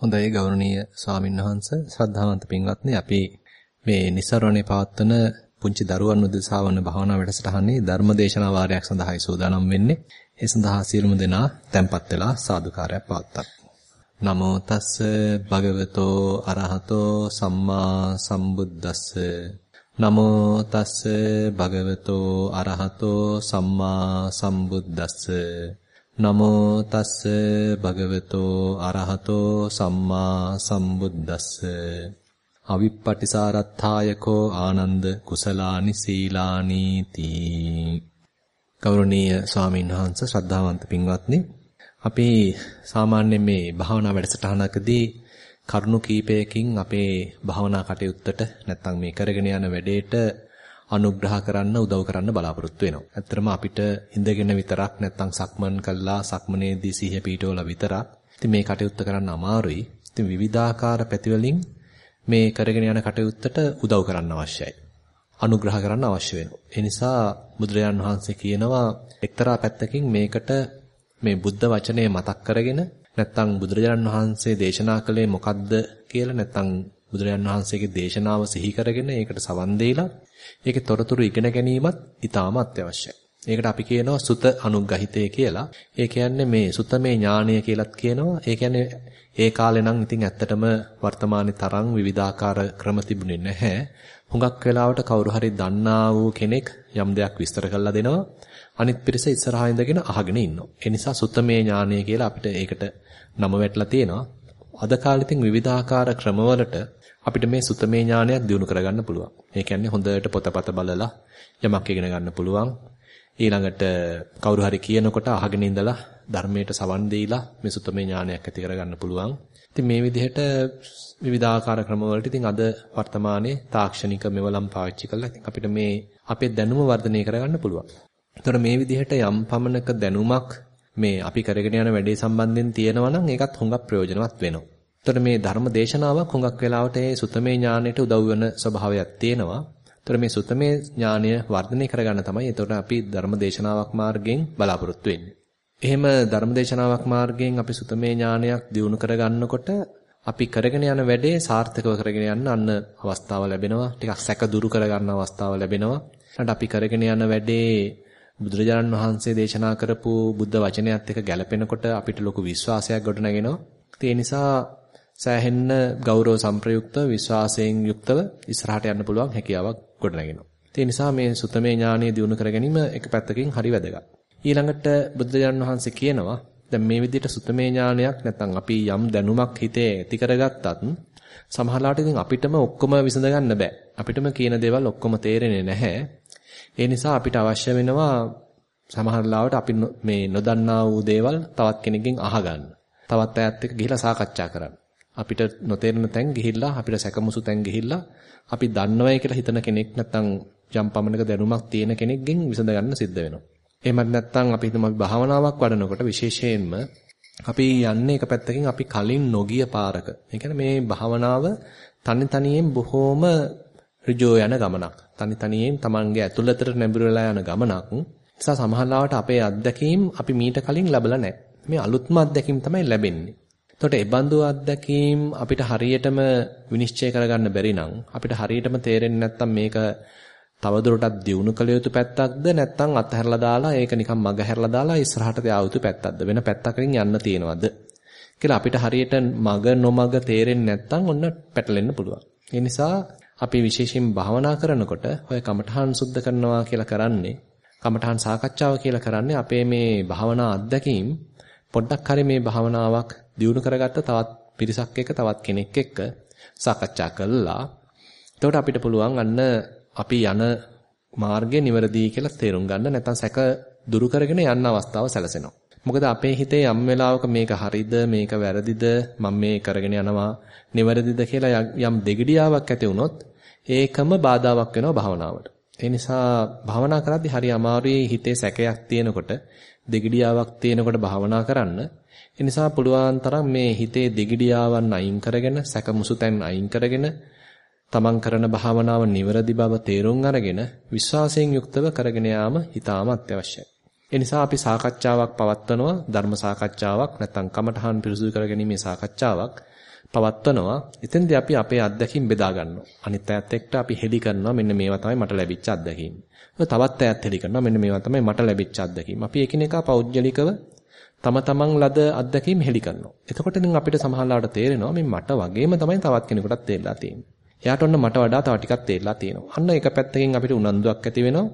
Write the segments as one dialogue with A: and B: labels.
A: හොඳයි ගෞරවනීය ස්වාමීන් වහන්ස ශ්‍රද්ධාවන්ත පින්වත්නි අපි මේ નિසරණේ පවත්වන පුංචි දරුවන් උදෙසා වන භාවනා වැඩසටහනේ ධර්මදේශනා වාරයක් සඳහායි සූදානම් වෙන්නේ. ඒ සඳහා සියලුම දෙනා tempත් වෙලා සාදුකාරයක් පවත්වන්න. නමෝ තස්ස භගවතෝ අරහතෝ සම්මා සම්බුද්දස්ස නමෝ තස්ස භගවතෝ අරහතෝ සම්මා සම්බුද්දස්ස නමෝ තස්ස භගවතෝ අරහතෝ සම්මා සම්බුද්දස්ස. අවිප්පටිසාරත්ථායකෝ ආනන්ද කුසලානි සීලානි තී. ගෞරවනීය ස්වාමීන් වහන්සේ ශ්‍රද්ධාවන්ත පින්වත්නි අපි සාමාන්‍යයෙන් මේ භාවනා වැඩසටහනකදී කරුණු කීපයකින් අපේ භාවනා කටයුත්තට නැත්නම් මේ කරගෙන යන වැඩේට අනුග්‍රහ කරන්න උදව් කරන්න බලාපොරොත්තු වෙනවා. ඇත්තටම අපිට ඉඳගෙන විතරක් නැත්තම් සක්මන් කළා සක්මනේදී සිහිය පිටවලා විතරක් ඉතින් මේ කටයුත්ත කරන්න අමාරුයි. ඉතින් විවිධාකාර පැතිවලින් මේ කරගෙන යන කටයුත්තට උදව් කරන්න අවශ්‍යයි. අනුග්‍රහ කරන්න අවශ්‍ය වෙනවා. ඒ නිසා බුදුරජාන් වහන්සේ කියනවා එක්තරා පැත්තකින් මේකට මේ බුද්ධ වචනය මතක් කරගෙන නැත්තම් බුදුරජාණන් වහන්සේ දේශනා කළේ මොකද්ද කියලා නැත්තම් බුදුරජාණන් වහන්සේගේ දේශනාව සිහි කරගෙන ඒකට සවන් දීලා ඒකේ තොරතුරු ඉගෙන ගැනීමත් ඊටාම අත්‍යවශ්‍යයි. ඒකට අපි කියනවා සුත අනුග්‍රහිතය කියලා. ඒ කියන්නේ මේ සුතමේ ඥානය කියලත් කියනවා. ඒ කියන්නේ ඒ කාලේ නම් ඉතින් ඇත්තටම වර්තමානයේ තරම් විවිධාකාර ක්‍රම තිබුණේ නැහැ. හුඟක් වෙලාවට කවුරු හරි දන්නා වූ කෙනෙක් යම් දෙයක් විස්තර කරලා දෙනවා. අනිත් පිරිස ඉස්සරහා ඉඳගෙන අහගෙන ඉන්නවා. ඒ නිසා සුත්තමේ ඥානය කියලා අපිට ඒකට නම වැටලා තියෙනවා. අද කාලෙ ඉතින් විවිධාකාර ක්‍රමවලට අපිට මේ සුතමේ ඥානයක් දිනු කරගන්න පුළුවන්. ඒ කියන්නේ හොඳට පොතපත බලලා යමක් ඉගෙන ගන්න පුළුවන්. ඊළඟට කවුරු හරි කියනකොට අහගෙන ඉඳලා ධර්මයට සවන් දීලා මේ සුතමේ ඥානයක් ඇති කරගන්න පුළුවන්. ඉතින් මේ විදිහට විවිධාකාර ක්‍රමවලට ඉතින් අද වර්තමානයේ තාක්ෂණික මෙවලම් පාවිච්චි කරලා ඉතින් අපිට මේ අපේ දැනුම වර්ධනය කරගන්න පුළුවන්. එතකොට මේ විදිහට යම් පමණක දැනුමක් මේ අපි කරගෙන යන වැඩේ සම්බන්ධයෙන් තියෙනවා නම් ඒකත් හුඟක් ප්‍රයෝජනවත් වෙනවා. එතකොට මේ ධර්ම දේශනාවක් හුඟක් වෙලාවට ඒ සුතමේ ඥාණයට උදව් වෙන ස්වභාවයක් තියෙනවා. එතකොට මේ සුතමේ ඥානය වර්ධනය කරගන්න තමයි එතකොට අපි ධර්ම දේශනාවක් මාර්ගයෙන් බලාපොරොත්තු වෙන්නේ. එහෙම ධර්ම දේශනාවක් මාර්ගයෙන් අපි සුතමේ ඥානයක් දියුණු කරගන්නකොට අපි කරගෙන යන වැඩේ සාර්ථකව කරගෙන යන්න අන්න අවස්ථාව ලැබෙනවා. ටිකක් සැක දුරු කරගන්න අවස්ථාව ලැබෙනවා. ඊට අපි කරගෙන යන වැඩේ බුදුරජාණන් වහන්සේ දේශනා කරපු බුද්ධ වචනයත් එක්ක ගැලපෙනකොට අපිට ලොකු විශ්වාසයක් ගොඩනගෙනවා. ඒ නිසා සෑහෙන්න ගෞරව සම්ප්‍රයුක්ත විශ්වාසයෙන් යුක්තව ඉස්සරහට යන්න පුළුවන් හැකියාවක් ගොඩනගෙනවා. ඒ නිසා මේ සුතමේ ඥානය දියුණු කර ගැනීම එක පැත්තකින් හරි වැදගත්. ඊළඟට බුදුරජාණන් වහන්සේ කියනවා දැන් මේ විදිහට සුතමේ ඥානයක් නැත්නම් අපි යම් දැනුමක් හිතේ ඇති කරගත්තත් සමහරවිට ඉතින් අපිටම ඔක්කොම විසඳ ගන්න බෑ. අපිටම කියන දේවල් ඔක්කොම තේරෙන්නේ නැහැ. ඒ නිසා අපිට අවශ්‍ය වෙනවා සමහරවිට අපි මේ නොදන්නා වූ දේවල් තවත් කෙනෙක්ගෙන් අහගන්න. තවත් අයත් එක්ක ගිහිලා සාකච්ඡා කරන්න. අපිට නොතේරෙන තැන් ගිහිල්ලා අපිට සැකමුසු තැන් ගිහිල්ලා අපි දන්නවයි කියලා හිතන කෙනෙක් නැත්නම් යම් පමණක දැනුමක් තියෙන කෙනෙක්ගෙන් විසඳ ගන්න සිද්ධ වෙනවා. එහෙමත් නැත්නම් අපි හිතමු අපි භාවනාවක් වඩනකොට විශේෂයෙන්ම අපි යන්නේ එක පැත්තකින් අපි කලින් නොගිය පාරක. ඒ කියන්නේ මේ භාවනාව තනි තනියෙන් බොහෝම ඍජෝ යන ගමනක්. තනි තනියෙන් Tamange ඇතුළතට නැඹුරු වෙලා යන ගමනක්. නිසා සමහරවිට අපේ අත්දැකීම් අපි මීට කලින් ලැබලා නැහැ. මේ අලුත්ම අත්දැකීම් තමයි ලැබෙන්නේ. එතකොට ඒ බඳු අත්දැකීම් අපිට හරියටම විනිශ්චය කරගන්න බැරි නම් අපිට හරියටම තේරෙන්නේ නැත්නම් මේක තවදුරටත් දියුණු කළ යුතු පැත්තක්ද? නැත්නම් අත්හැරලා දාලා ඒක නිකන් මග හැරලා දාලා ඉස්සරහට යා යුතු පැත්තක්ද? වෙන පැත්තකින් යන්න තියෙනවද? කියලා අපිට හරියට මග නොමග තේරෙන්නේ නැත්නම් ඔන්න පැටලෙන්න පුළුවන්. ඒ නිසා අපි විශේෂයෙන් භාවනා කරනකොට ඔය කමඨහන් සුද්ධ කරනවා කියලා කරන්නේ කමඨහන් සාකච්ඡාව කියලා කරන්නේ අපේ මේ භාවනා අත්දැකීම් පොඩ්ඩක් හරි මේ භාවනාවක් දියුණු කරගත්ත තවත් පිරිසක් එක්ක තවත් කෙනෙක් එක්ක සාකච්ඡා කළා. එතකොට අපිට පුළුවන් අන්න අපි යන මාර්ගය නිවැරදි කියලා තේරුම් ගන්න නැත්නම් සැක දුරු කරගෙන යන්න අවස්ථාව සැලසෙනවා. මොකද අපේ හිතේ යම් වෙලාවක මේක හරිද මේක වැරදිද මම මේ කරගෙන යනවා නිවැරදිද කියලා යම් දෙගිඩියාවක් ඇති වුණොත් ඒකම බාධාවක් වෙනවා භාවනාවට. ඒ නිසා භාවනා කරද්දී හරි අමාරුයි හිතේ සැකයක් තියෙනකොට දෙගිඩියාවක් තියෙනකොට භාවනා කරන්න ඒ නිසා පුළුවන් තරම් මේ හිතේ දෙගිඩියාවන් අයින් කරගෙන සැකමුසුතෙන් අයින් කරගෙන තමන් කරන භාවනාව නිවැරදි බව තේරුම් අරගෙන විශ්වාසයෙන් යුක්තව කරගෙන යාම ඊටාම අත්‍යවශ්‍යයි. ඒ නිසා අපි සාකච්ඡාවක් පවත්වනවා ධර්ම සාකච්ඡාවක් නැත්නම් කමඨහන් පිරිසුදු කරගැනීමේ සාකච්ඡාවක්. පවත්වනවා. එතෙන්දී අපි අපේ අත්දැකීම් බෙදා ගන්නවා. අනිත් අයත් එක්ක අපි හෙලි කරනවා මෙන්න මේවා තමයි මට ලැබිච්ච අත්දැකීම්. තවත් අයත් හෙලි කරනවා මෙන්න මේවා තමයි මට ලැබිච්ච අත්දැකීම්. අපි එකිනෙකා පෞද්ගලිකව තම තමන් ලද අත්දැකීම් හෙලි කරනවා. එතකොට ඉතින් අපිට සමහරවිට තේරෙනවා මේ මට වගේම තමයි තවත් කෙනෙකුටත් තේරලා තියෙන්නේ. එයාට ඔන්න මට වඩා තව ටිකක් තේරලා තියෙනවා. අන්න එක පැත්තකින් අපිට උනන්දුවක් ඇති වෙනවා.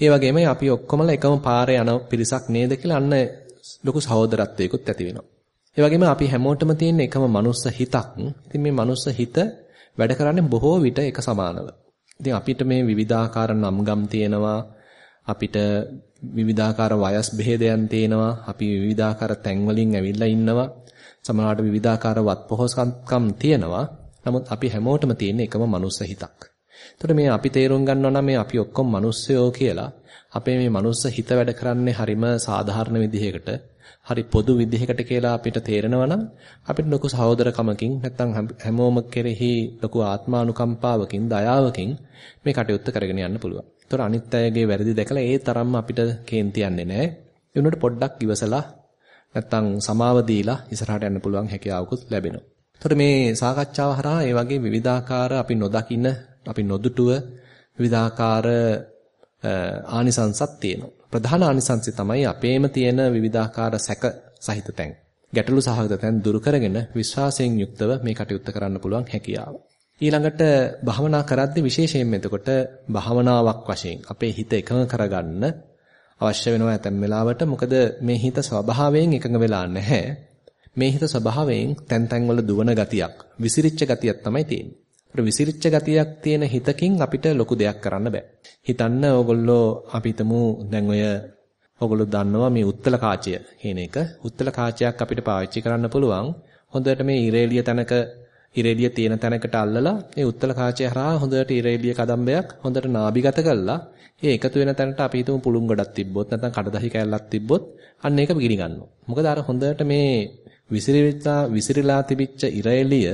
A: ඒ වගේම අපි ඔක්කොමලා එකම පාරේ යන පිරිසක් නේද කියලා අන්න ලොකු සහෝදරත්වයකුත් ඇති වෙනවා. ඒ වගේම අපි හැමෝටම තියෙන එකම මනුස්ස හිතක්. ඉතින් මේ මනුස්ස හිත වැඩ කරන්නේ බොහෝ විට එක සමානව. ඉතින් අපිට මේ විවිධාකාර නම්ගම් තියෙනවා. අපිට විවිධාකාර වයස් බෙහෙදයන් තියෙනවා. අපි විවිධාකාර තැන් වලින් ඇවිල්ලා ඉන්නවා. සමහරවිට විවිධාකාර වත් පොහොසත්කම් තියෙනවා. නමුත් අපි හැමෝටම තියෙන එකම මනුස්ස හිතක්. එතකොට මේ අපි තේරුම් ගන්නවා නම් මේ අපි ඔක්කොම මිනිස්සයෝ කියලා අපේ මේ මනුස්ස හිත වැඩ කරන්නේ හරිම සාධාරණ විදිහකට හරි පොදු විදිහකට කියලා අපිට තේරෙනවා නම් අපිට ලොකු සහෝදරකමකින් නැත්නම් හැමෝම කෙරෙහි ලොකු ආත්මානුකම්පාවකින් දයාවකින් මේ කටයුත්ත කරගෙන යන්න පුළුවන්. ඒතර අනිත් අයගේ වැරදි දැකලා ඒ තරම්ම අපිට කේන්ති යන්නේ නැහැ. ඒ උනට පොඩ්ඩක් ඉවසලා නැත්නම් සමාව දීලා ඉස්සරහට යන්න පුළුවන් හැකියාවකුත් ලැබෙනවා. ඒතර මේ සාකච්ඡාව හරහා ඒ වගේ විවිධාකාර අපි නොදකින අපි නොදුටුව විවිධාකාර ආනිසංසත් තියෙනවා. ප්‍රධාන ආනිසංසය තමයි අපේම තියෙන විවිධාකාර සැක සහිත තැන්. ගැටලු සහගත තැන් දුරු කරගෙන විශ්වාසයෙන් යුක්තව මේ කටයුත්ත කරන්න පුළුවන් හැකියාව. ඊළඟට භාවනා කරද්දී විශේෂයෙන්ම එතකොට භාවනාවක් වශයෙන් අපේ හිත එකඟ කරගන්න අවශ්‍ය වෙනවා ඇතැම් වෙලාවට මොකද මේ හිත ස්වභාවයෙන් එකඟ වෙලා නැහැ. මේ හිත ස්වභාවයෙන් තැන් තැන් වල දුවන ගතියක්, විසිරිච්ච ගතියක් තමයි තියෙන්නේ. ඒත් විසිරිච්ච ගතියක් තියෙන හිතකින් අපිට ලොකු දෙයක් කරන්න බෑ. හිතන්න ඕගොල්ලෝ අපි හිතමු දැන් ඔය ඕගොල්ලෝ දන්නවා මේ උත්තල කාචය කියන එක. උත්තල කාචයක් අපිට පාවිච්චි කරන්න පුළුවන්. හොඳට මේ ඉරේලිය තැනක ඉරේලිය තියෙන තැනකට අල්ලලා මේ උත්තල කාචය හරහා හොඳට ඉරේලිය කදම්බයක් හොඳට නාභිගත කළා. ඒ එකතු වෙන තැනට අපි හිතමු පුළුන් ගොඩක් තිබ්බොත් නැත්නම් කඩදාහි කෑල්ලක් තිබ්බොත් අන්න ඒක ගිනි ගන්නවා. මොකද අර හොඳට මේ විසිරිලා විසිරිලා තිබිච්ච ඉරේලිය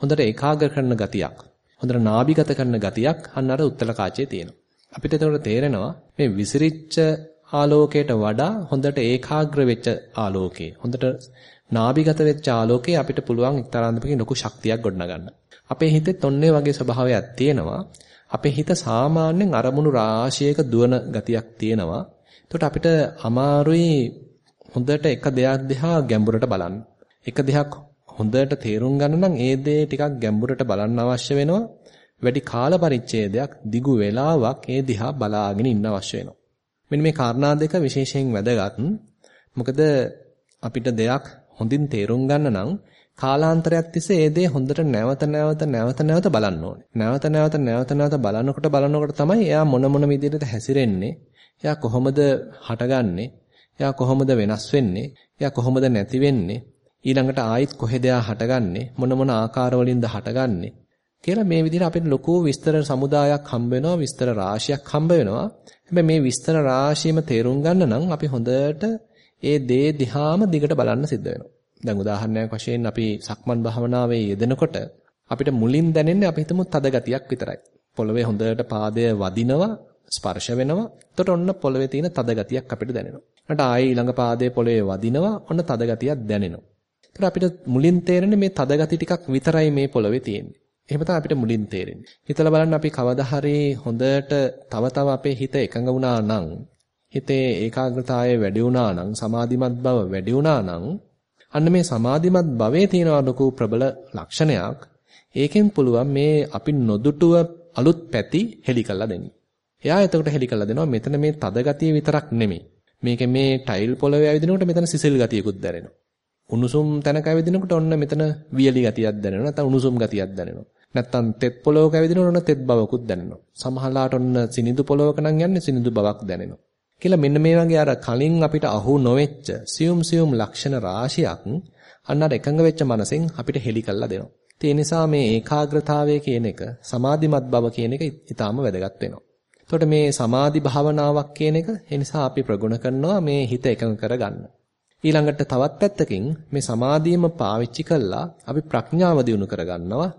A: හොඳට ඒකාග්‍ර කරන ගතියක්. හොඳට නාභිගත කරන ගතියක් අන්න අර උත්තල කාචයේ තියෙනවා. අපිට එතකොට තේරෙනවා මේ විසිරිච්ච ආලෝකයට වඩා හොඳට ඒකාග්‍ර වෙච්ච ආලෝකේ හොඳට නාභිගත වෙච්ච ආලෝකේ අපිට පුළුවන් එක්තරාන්දමකින් ලොකු ශක්තියක් ගොඩනගන්න. අපේ හිතෙත් ඔන්නේ වගේ ස්වභාවයක් තියෙනවා. අපේ හිත සාමාන්‍යයෙන් අරමුණු රාශියක දුවන ගතියක් තියෙනවා. එතකොට අපිට අමාරුයි හොඳට එක දෙයක් දිහා ගැඹුරට බලන්න. එක දෙයක් හොඳට තේරුම් ගන්න නම් ඒ දේ ටිකක් ගැඹුරට බලන්න අවශ්‍ය වෙනවා. වැඩි කාල පරිච්ඡේදයක් දිගු වේලාවක් ඒ දිහා බලාගෙන ඉන්න අවශ්‍ය වෙනවා. මෙන්න මේ කාරණා දෙක විශේෂයෙන් වැදගත්. මොකද අපිට දෙයක් හොඳින් තේරුම් ගන්න නම් කාලාන්තරයක් තිස්සේ ඒ දේ හොඳට නැවත නැවත නැවත නැවත බලන්න ඕනේ. නැවත නැවත නැවත නැවත බලනකොට බලනකොට තමයි එයා මොන මොන විදිහට හැසිරෙන්නේ. එයා කොහොමද හටගන්නේ? එයා කොහොමද වෙනස් වෙන්නේ? එයා කොහොමද නැති වෙන්නේ? ඊළඟට ආයිත් කොහෙද එයා හටගන්නේ? මොන මොන ආකාරවලින්ද හටගන්නේ? කියලා මේ විදිහට අපිට ලොකු විස්තර සමුදායක් හම්බ වෙනවා විස්තර රාශියක් හම්බ වෙනවා. හැබැයි මේ විස්තර රාශියම තේරුම් ගන්න නම් අපි හොඳට ඒ දේ දිහාම දිගට බලන්න සිද්ධ වෙනවා. දැන් උදාහරණයක් වශයෙන් අපි සක්මන් භාවනාවේ යෙදෙනකොට අපිට මුලින් දැනෙන්නේ අපි හිතමු තද ගතියක් විතරයි. පොළවේ හොඳට පාදය වදිනවා ස්පර්ශ වෙනවා. එතකොට ඔන්න පොළවේ තියෙන තද ගතියක් අපිට දැනෙනවා. ඊට ආයේ ඊළඟ පාදයේ පොළවේ වදිනවා ඔන්න තද ගතියක් දැනෙනවා. එතකොට අපිට මුලින් තේරෙන්නේ මේ තද ගති ටිකක් විතරයි මේ පොළවේ තියෙන්නේ එහෙම තමයි අපිට මුලින් තේරෙන්නේ. හිතලා බලන්න අපි කවදා හරි හොඳට තව තව අපේ හිත එකඟ වුණා නම් හිතේ ඒකාග්‍රතාවය වැඩි වුණා නම් සමාධිමත් බව වැඩි වුණා නම් අන්න මේ සමාධිමත් භවයේ තියෙන ලොකු ප්‍රබල ලක්ෂණයක් ඒකෙන් පුළුවන් මේ අපි නොදුටුව අලුත් පැති හෙලි කරලා දෙන්න. එයා එතකොට හෙලි කරලා දෙනවා මෙතන මේ තද ගතිය විතරක් නෙමෙයි. මේකේ මේ ටයිල් පොළවේ ඇවිදිනකොට මෙතන සිසිල් ගතියකුත් දැනෙනවා. උණුසුම් තැනක ඇවිදිනකොට ඔන්න මෙතන වියලි ගතියක් දැනෙනවා. නැත්නම් උණුසුම් ගතියක් දැනෙනවා. නැත්තම් තෙත් පොලවක ඇවිදිනකොට ඔන්න තෙත් බවකුත් දැනෙනවා. සමහරලාට ඔන්න සිනිඳු පොලවක නම් යන්නේ සිනිඳු බවක් දැනෙනවා. කියලා මෙන්න මේ වගේ අර කලින් අපිට අහු නොවෙච්ච සියුම් සියුම් ලක්ෂණ රාශියක් අන්න අර එකඟ වෙච්ච මනසෙන් අපිට හෙලි කරලා දෙනවා. ඒ නිසා මේ ඒකාග්‍රතාවය කියන එක සමාධිමත් බව කියන එක ඊටාම වැදගත් වෙනවා. එතකොට මේ සමාධි භාවනාවක් කියන එක ඒ නිසා අපි ප්‍රගුණ කරනවා මේ හිත එකඟ කරගන්න. ඊළඟට තවත් පැත්තකින් මේ සමාධියම පාවිච්චි කළා අපි ප්‍රඥාව දියුණු කරගන්නවා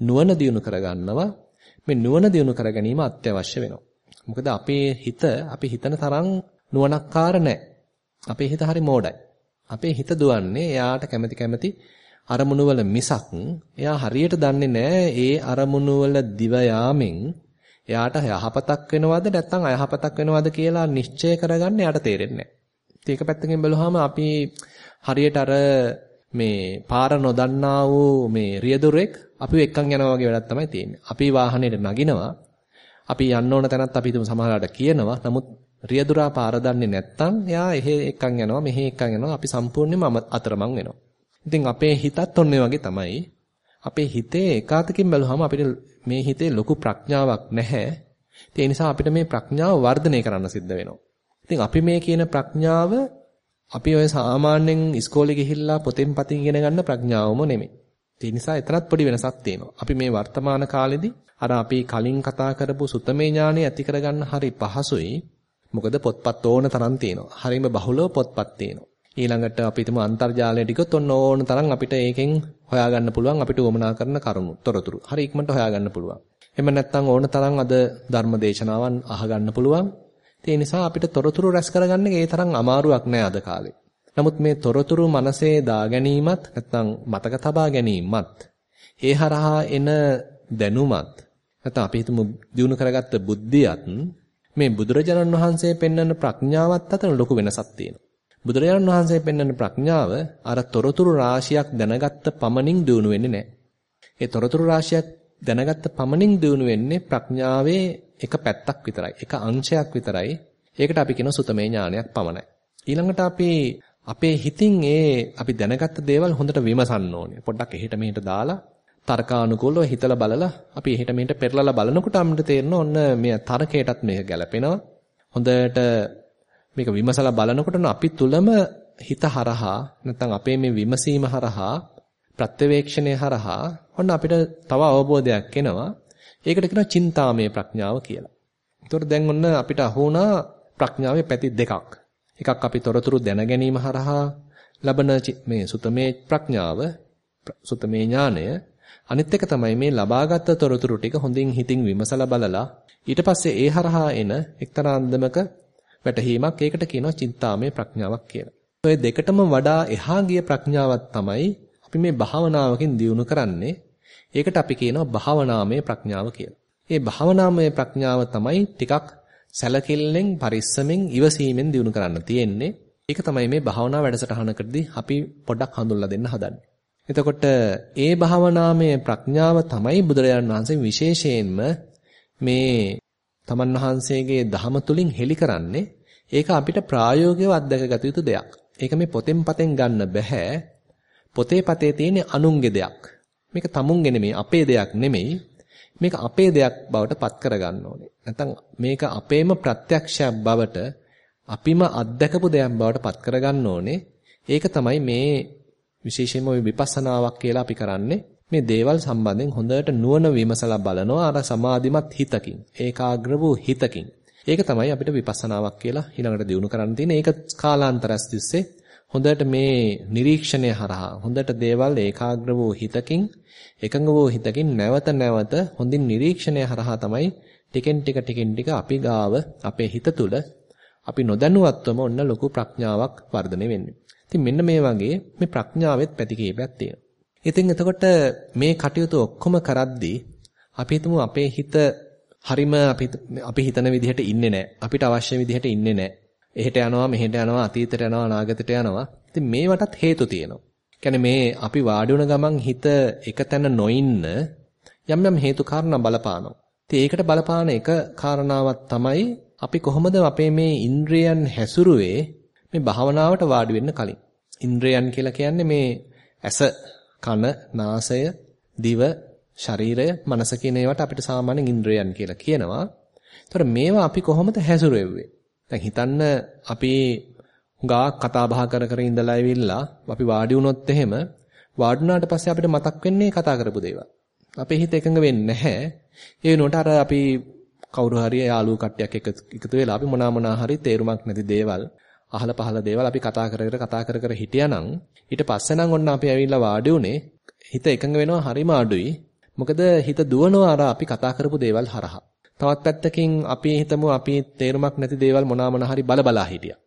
A: නුවණ දියුණු කරගන්නවා. මේ නුවණ දියුණු කර ගැනීම අත්‍යවශ්‍ය වෙනවා. මොකද අපේ හිත අපි හිතන තරම් නුවණක්කාර නැහැ. අපේ හිත හරි මෝඩයි. අපේ හිත දුවන්නේ එයාට කැමති කැමති අරමුණු වල මිසක් එයා හරියට දන්නේ නැහැ ඒ අරමුණු වල දිව යාමෙන් එයාට යහපතක් වෙනවද නැත්නම් අයහපතක් වෙනවද කියලා නිශ්චය කරගන්න එයාට තේරෙන්නේ නැහැ. ඒක පැත්තකින් බලුවාම අපි හරියට අර මේ පාර නොදන්නා වූ මේ රියදුරෙක් අපිව එක්කන් යනවා වගේ වැඩක් තමයි තියෙන්නේ. අපි වාහනේට නගිනවා. අපි යන්න ඕන තැනත් අපි හිතමු සමහරවිට කියනවා. නමුත් රියදුරා පාර දන්නේ නැත්නම් එයා එහෙ එක්කන් යනවා මෙහෙ එක්කන් යනවා. අපි සම්පූර්ණයෙන්ම අතරමං වෙනවා. ඉතින් අපේ හිතත් ඔන්න වගේ තමයි. අපේ හිතේ එකාතකින් බැලුවම අපිට මේ හිතේ ලොකු ප්‍රඥාවක් නැහැ. ඒ නිසා අපිට මේ ප්‍රඥාව වර්ධනය කරන්න සිද්ධ වෙනවා. ඉතින් අපි මේ කියන ප්‍රඥාව අපි ඔය සාමාන්‍යයෙන් ඉස්කෝලේ ගිහිල්ලා පොතෙන් පතින් ඉගෙන ගන්න ප්‍රඥාවම නෙමෙයි. ඒ නිසා එතරම් පොඩි වෙනසක් තියෙනවා. අපි මේ වර්තමාන කාලෙදී අර අපි කලින් කතා කරපු සුතමේ ඥානෙ ඇති කරගන්න හරි පහසුයි. මොකද පොත්පත් ඕන තරම් තියෙනවා. හරිම බහුලව පොත්පත් තියෙනවා. ඊළඟට අපි හිතමු අන්තර්ජාලයට ටිකත් ඔන්න ඕන තරම් අපිට ඒකෙන් හොයාගන්න පුළුවන් අපිට උවමනා කරන කරුණු තොරතුරු. හරි ඉක්මනට හොයාගන්න පුළුවන්. එහෙම නැත්නම් ඕන තරම් අද ධර්ම දේශනාවන් අහගන්න පුළුවන්. ඒ නිසා අපිට තොරතුරු රැස් කරගන්න ඒ තරම් අමාරුවක් නෑ අද කාලේ. නමුත් මේ තොරතුරු මනසේ දා ගැනීමත් නැත්නම් මතක තබා ගැනීමත් ඒ හරහා එන දැනුමත් නැත්නම් අපි හිතමු දිනු කරගත්ත බුද්ධියත් මේ බුදුරජාණන් වහන්සේ පෙන්වන ප්‍රඥාවත් අතර ලොකු වෙනසක් තියෙනවා. බුදුරජාණන් වහන්සේ පෙන්වන ප්‍රඥාව අර තොරතුරු රාශියක් දැනගත්ත පමණින් දිනු වෙන්නේ නැහැ. ඒ තොරතුරු රාශියක් දැනගත්ත පමණින් දිනු වෙන්නේ ප්‍රඥාවේ එක පැත්තක් විතරයි. එක අංශයක් විතරයි. ඒකට අපි කියන සුතමේ ඥානයක් පමණයි. ඊළඟට අපි අපේ හිතින් ඒ අපි දැනගත්ත දේවල් හොඳට විමසන්න ඕනේ. පොඩ්ඩක් එහෙට මෙහෙට දාලා තර්කානුකූලව හිතලා බලලා අපි එහෙට මෙහෙට පෙරලලා බලනකොට අපිට තේරෙනවා ඔන්න මේ තර්කයටත් මේක ගැලපෙනවා. හොඳට මේක විමසලා බලනකොට අපි තුලම හිත හරහා නැත්නම් අපේ මේ විමසීම හරහා ප්‍රත්‍යවේක්ෂණය හරහා ඔන්න අපිට තව අවබෝධයක් එනවා. ඒකට කියනවා චින්තාමය ප්‍රඥාව කියලා. ඒතකොට දැන් ඔන්න අපිට අහුණා ප්‍රඥාවේ පැති දෙකක්. එකක් අපි තොරතුරු දැන ගැනීම හරහා ලබන මේ සුතමේ ප්‍රඥාව සුතමේ ඥානය අනිත් එක තමයි මේ ලබාගත් තොරතුරු ටික හොඳින් හිතින් විමසලා බලලා ඊට පස්සේ ඒ හරහා එන එක්තරා අන්දමක වැටහීමක් ඒකට කියනවා චින්තාමය ප්‍රඥාවක් කියලා. ඔය දෙකටම වඩා එහා ගිය ප්‍රඥාවක් තමයි අපි මේ භාවනාවකින් දියුණු කරන්නේ. ඒකට අපි කියනවා භාවනාමය ප්‍රඥාව කියලා. ඒ භාවනාමය ප්‍රඥාව තමයි ටිකක් සැලකිල්ලෙන් පරිස්සමෙන් ඉවසීමෙන් දිනු කරන්න තියෙන්නේ. ඒක තමයි මේ භාවනා වැඩසටහනකදී අපි පොඩ්ඩක් හඳුන්ලා දෙන්න හදන්නේ. එතකොට ඒ භාවනාමය ප්‍රඥාව තමයි බුදුරජාණන් වහන්සේ විශේෂයෙන්ම මේ තමන් වහන්සේගේ දහම තුලින් හෙළි කරන්නේ. ඒක අපිට ප්‍රායෝගිකව අත්දැකගත යුතු දෙයක්. ඒක මේ පොතෙන් පතෙන් ගන්න බෑ. පොතේ පතේ තියෙන අනුන්ගේ දෙයක්. මේක තමුන්ගේ නෙමෙයි අපේ දෙයක් නෙමෙයි. මේක අපේ දෙයක් බවට පත් කරගන්න ඕනේ. නැත්නම් මේක අපේම ප්‍රත්‍යක්ෂයක් බවට අපිම අත්දකපු දෙයක් බවට පත් කරගන්න ඕනේ. ඒක තමයි මේ විශේෂයෙන්ම ওই විපස්සනාවක් කියලා අපි කරන්නේ. මේ දේවල් සම්බන්ධයෙන් හොඳට නුවණ විමසලා බලනවා අර සමාධිමත් හිතකින්, ඒකාග්‍ර වූ හිතකින්. ඒක තමයි අපිට විපස්සනාවක් කියලා ඊළඟට දිනු කරන්න තියෙන්නේ. ඒක කාලාන්තරස් තිස්සේ හොඳට මේ නිරීක්ෂණය හරහා හොඳට දේවල් ඒකාග්‍ර වූ හිතකින් එකඟ වූ හිතකින් නැවත නැවත හොඳින් නිරීක්ෂණය හරහා තමයි ටිකෙන් ටික ටිකෙන් ටික අපි ගාව අපේ හිත තුළ අපි නොදැනුවත්වම ඔන්න ලොකු ප්‍රඥාවක් වර්ධනය වෙන්නේ. ඉතින් මෙන්න මේ වගේ මේ ප්‍රඥාවෙත් පැති කිහිපයක් තියෙනවා. ඉතින් එතකොට මේ කටයුතු ඔක්කොම කරද්දී අපි හිතමු අපේ හිත හරිම අපි අපි හිතන විදිහට ඉන්නේ නැහැ. අපිට අවශ්‍ය විදිහට ඉන්නේ නැහැ. එහෙට යනවා මෙහෙට යනවා අතීතයට යනවා අනාගතයට යනවා. ඉතින් මේවටත් හේතු තියෙනවා. කියන්නේ මේ අපි වාඩි වුණ ගමන් හිත එකතැන නොඉන්න යම් යම් හේතු කාරණා බලපානවා. ඉතින් ඒකට බලපාන එක කාරණාවක් තමයි අපි කොහොමද අපේ මේ ඉන්ද්‍රයන් හැසුරුවේ මේ භාවනාවට වාඩි වෙන්න කලින්. ඉන්ද්‍රයන් කියලා කියන්නේ මේ ඇස, කන, නාසය, දිව, ශරීරය, මනස කියන ඒවාට අපිට සාමාන්‍යයෙන් ඉන්ද්‍රයන් කියලා කියනවා. ඒතර මේවා අපි කොහොමද හැසුරෙව්වේ? දැන් හිතන්න අපි හුඟා කතා බහ කර කර ඉඳලා ඇවිල්ලා අපි වාඩි වුණොත් එහෙම වාඩි වුණාට පස්සේ අපිට මතක් වෙන්නේ කතා කරපු දේවල්. අපේ හිත එකඟ වෙන්නේ නැහැ. ඒ වෙනුවට අර අපි කවුරු හරි යාළුවෝ කට්ටියක් එකතු වෙලා අපි මොනවා මොනවා හරි තේරුමක් නැති දේවල් අහල පහල දේවල් අපි කතා කර කර කතා කර කර හිටියානම් ඊට පස්සේ නම් ඔන්න අපි ඇවිල්ලා වාඩි උනේ හිත එකඟ වෙනවා හරිම අඩුයි. මොකද හිත දුවනවා අර අපි කතා කරපු දේවල් හරහා. තවත් පැත්තකින් අපි හිතමු අපි තේරුමක් නැති දේවල් මොනවා මොනවා හරි බලබලා හිටියා.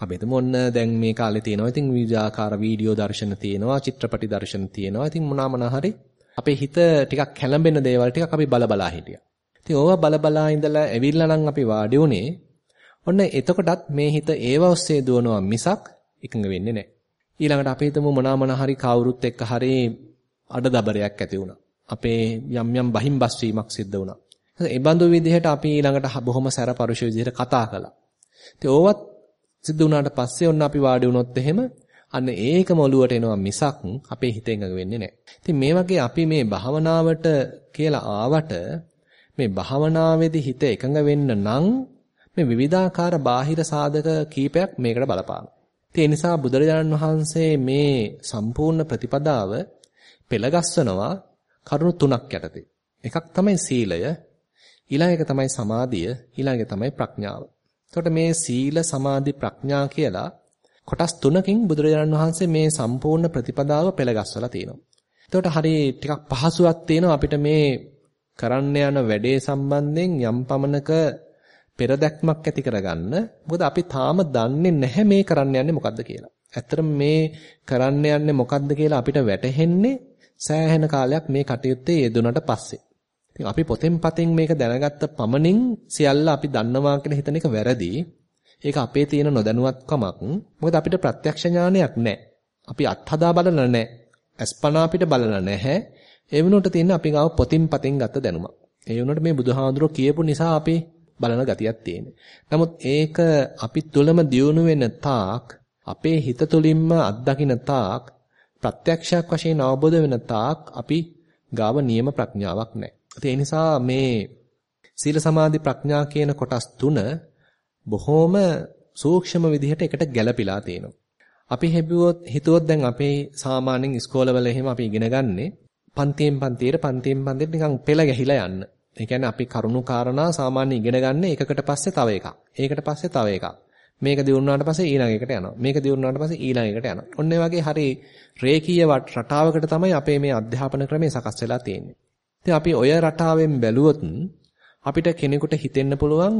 A: අපි හිතමු ඔන්න දැන් මේ කාලේ තියෙනවා. ඉතින් විවිධාකාර වීඩියෝ දර්ශන තියෙනවා, චිත්‍රපටි දර්ශන තියෙනවා. ඉතින් මොනවා මොනවා හරි අපේ හිත ටිකක් කැළඹෙන දේවල් ටිකක් අපි බලබලා හිටියා. ඉතින් ඕවා බලබලා ඉඳලා ඇවිල්ලා නම් අපි වාඩි උනේ. ඔන්න එතකොටත් මේ හිත ඒව ඔස්සේ දුවනවා මිසක් එකඟ වෙන්නේ නැහැ. ඊළඟට අපි හිතමු මොනවා මොනවා හරි කවුරුත් එක්ක හරි අඩදබරයක් ඇති වුණා. අපේ යම් යම් බහිම්බස් වීමක් සිද්ධ වුණා. ඒ බඳු විදිහට අපි ඊළඟට බොහොම සැරපරුෂ විදිහට කතා කළා. ඉතින් ඕවත් සිද්ධ වුණාට පස්සේ ඔන්න අපි වාඩි වුණොත් එහෙම අන්න ඒකම ඔලුවට එනවා මිසක් අපේ හිත එකඟ වෙන්නේ නැහැ. ඉතින් මේ වගේ අපි මේ භාවනාවට කියලා ආවට මේ භාවනාවේදී හිත එකඟ වෙන්න නම් මේ විවිධාකාර බාහිර සාධක කීපයක් මේකට බලපානවා. ඒ නිසා බුදුරජාණන් වහන්සේ මේ සම්පූර්ණ ප්‍රතිපදාව පෙළගස්වනවා කරුණු තුනක් යටතේ. එකක් තමයි සීලය, ඊළඟ එක තමයි සමාධිය, ඊළඟ එක තමයි ප්‍රඥාව. එතකොට මේ සීල, සමාධි, ප්‍රඥා කියලා කොටස් තුනකින් බුදුරජාණන් වහන්සේ මේ සම්පූර්ණ ප්‍රතිපදාව පෙළගස්වලා තියෙනවා. එතකොට හරි ටිකක් පහසුවක් තියෙනවා අපිට මේ කරන්න යන වැඩේ සම්බන්ධයෙන් යම් පමණක පෙරදැක්මක් ඇති කරගන්න. මොකද අපි තාම දන්නේ නැහැ මේ කරන්න යන්නේ මොකද්ද කියලා. ඇත්තටම මේ කරන්න යන්නේ මොකද්ද කියලා අපිට වැටහෙන්නේ සෑහෙන කාලයක් මේ කටයුත්තේ යෙදුනට පස්සේ. ඉතින් අපි පොතෙන් පතෙන් මේක දැනගත්ත පමණින් සියල්ල අපි දන්නවා කියලා හිතන එක වැරදි. ඒක අපේ තියෙන නොදැනුවත්කමක්. මොකද අපිට ප්‍රත්‍යක්ෂ ඥානයක් නැහැ. අපි අත්හදා බලන නැහැ. අස්පනා අපිට බලන නැහැ. ඒ වුණොට තියෙන අපි ගාව පොතින් පතෙන් ගත්ත දැනුමක්. ඒ වුණොට මේ බුදුහාඳුරෝ කියපු නිසා අපි බලන ගතියක් තියෙන්නේ. නමුත් ඒක අපි තුලම දියුණු වෙන තාක් අපේ හිත තුලින්ම අත්දකින්න තාක් ප්‍රත්‍යක්ෂයක් වශයෙන් අවබෝධ වෙන තාක් අපි ගාව නියම ප්‍රඥාවක් නැහැ. ඒ නිසා මේ සීල සමාධි ප්‍රඥා කියන කොටස් තුන බොහොම සූක්ෂම විදිහට එකට ගැළපීලා තියෙනවා. අපි හෙබුවොත් හිතුවොත් දැන් අපේ සාමාන්‍යයෙන් ඉස්කෝලවල එහෙම අපි ඉගෙන ගන්නේ පන්තියෙන් පන්තියට පන්තියෙන් පන්තියට නිකන් පෙළ ගැහිලා යන්න. ඒ කියන්නේ අපි කරුණු කාරණා සාමාන්‍ය ඉගෙන ගන්න එකකට පස්සේ තව එකක්. ඒකට පස්සේ තව එකක්. මේක දියුණුවාට පස්සේ ඊළඟ එකට යනවා. මේක දියුණුවාට පස්සේ ඊළඟ එකට යනවා. ඔන්න ඒ වගේ හරි රේකීය රටාවකට තමයි අපේ මේ අධ්‍යාපන ක්‍රමය සකස් වෙලා තියෙන්නේ. ඉතින් අපි ඔය රටාවෙන් බැලුවොත් අපිට කෙනෙකුට හිතෙන්න පුළුවන්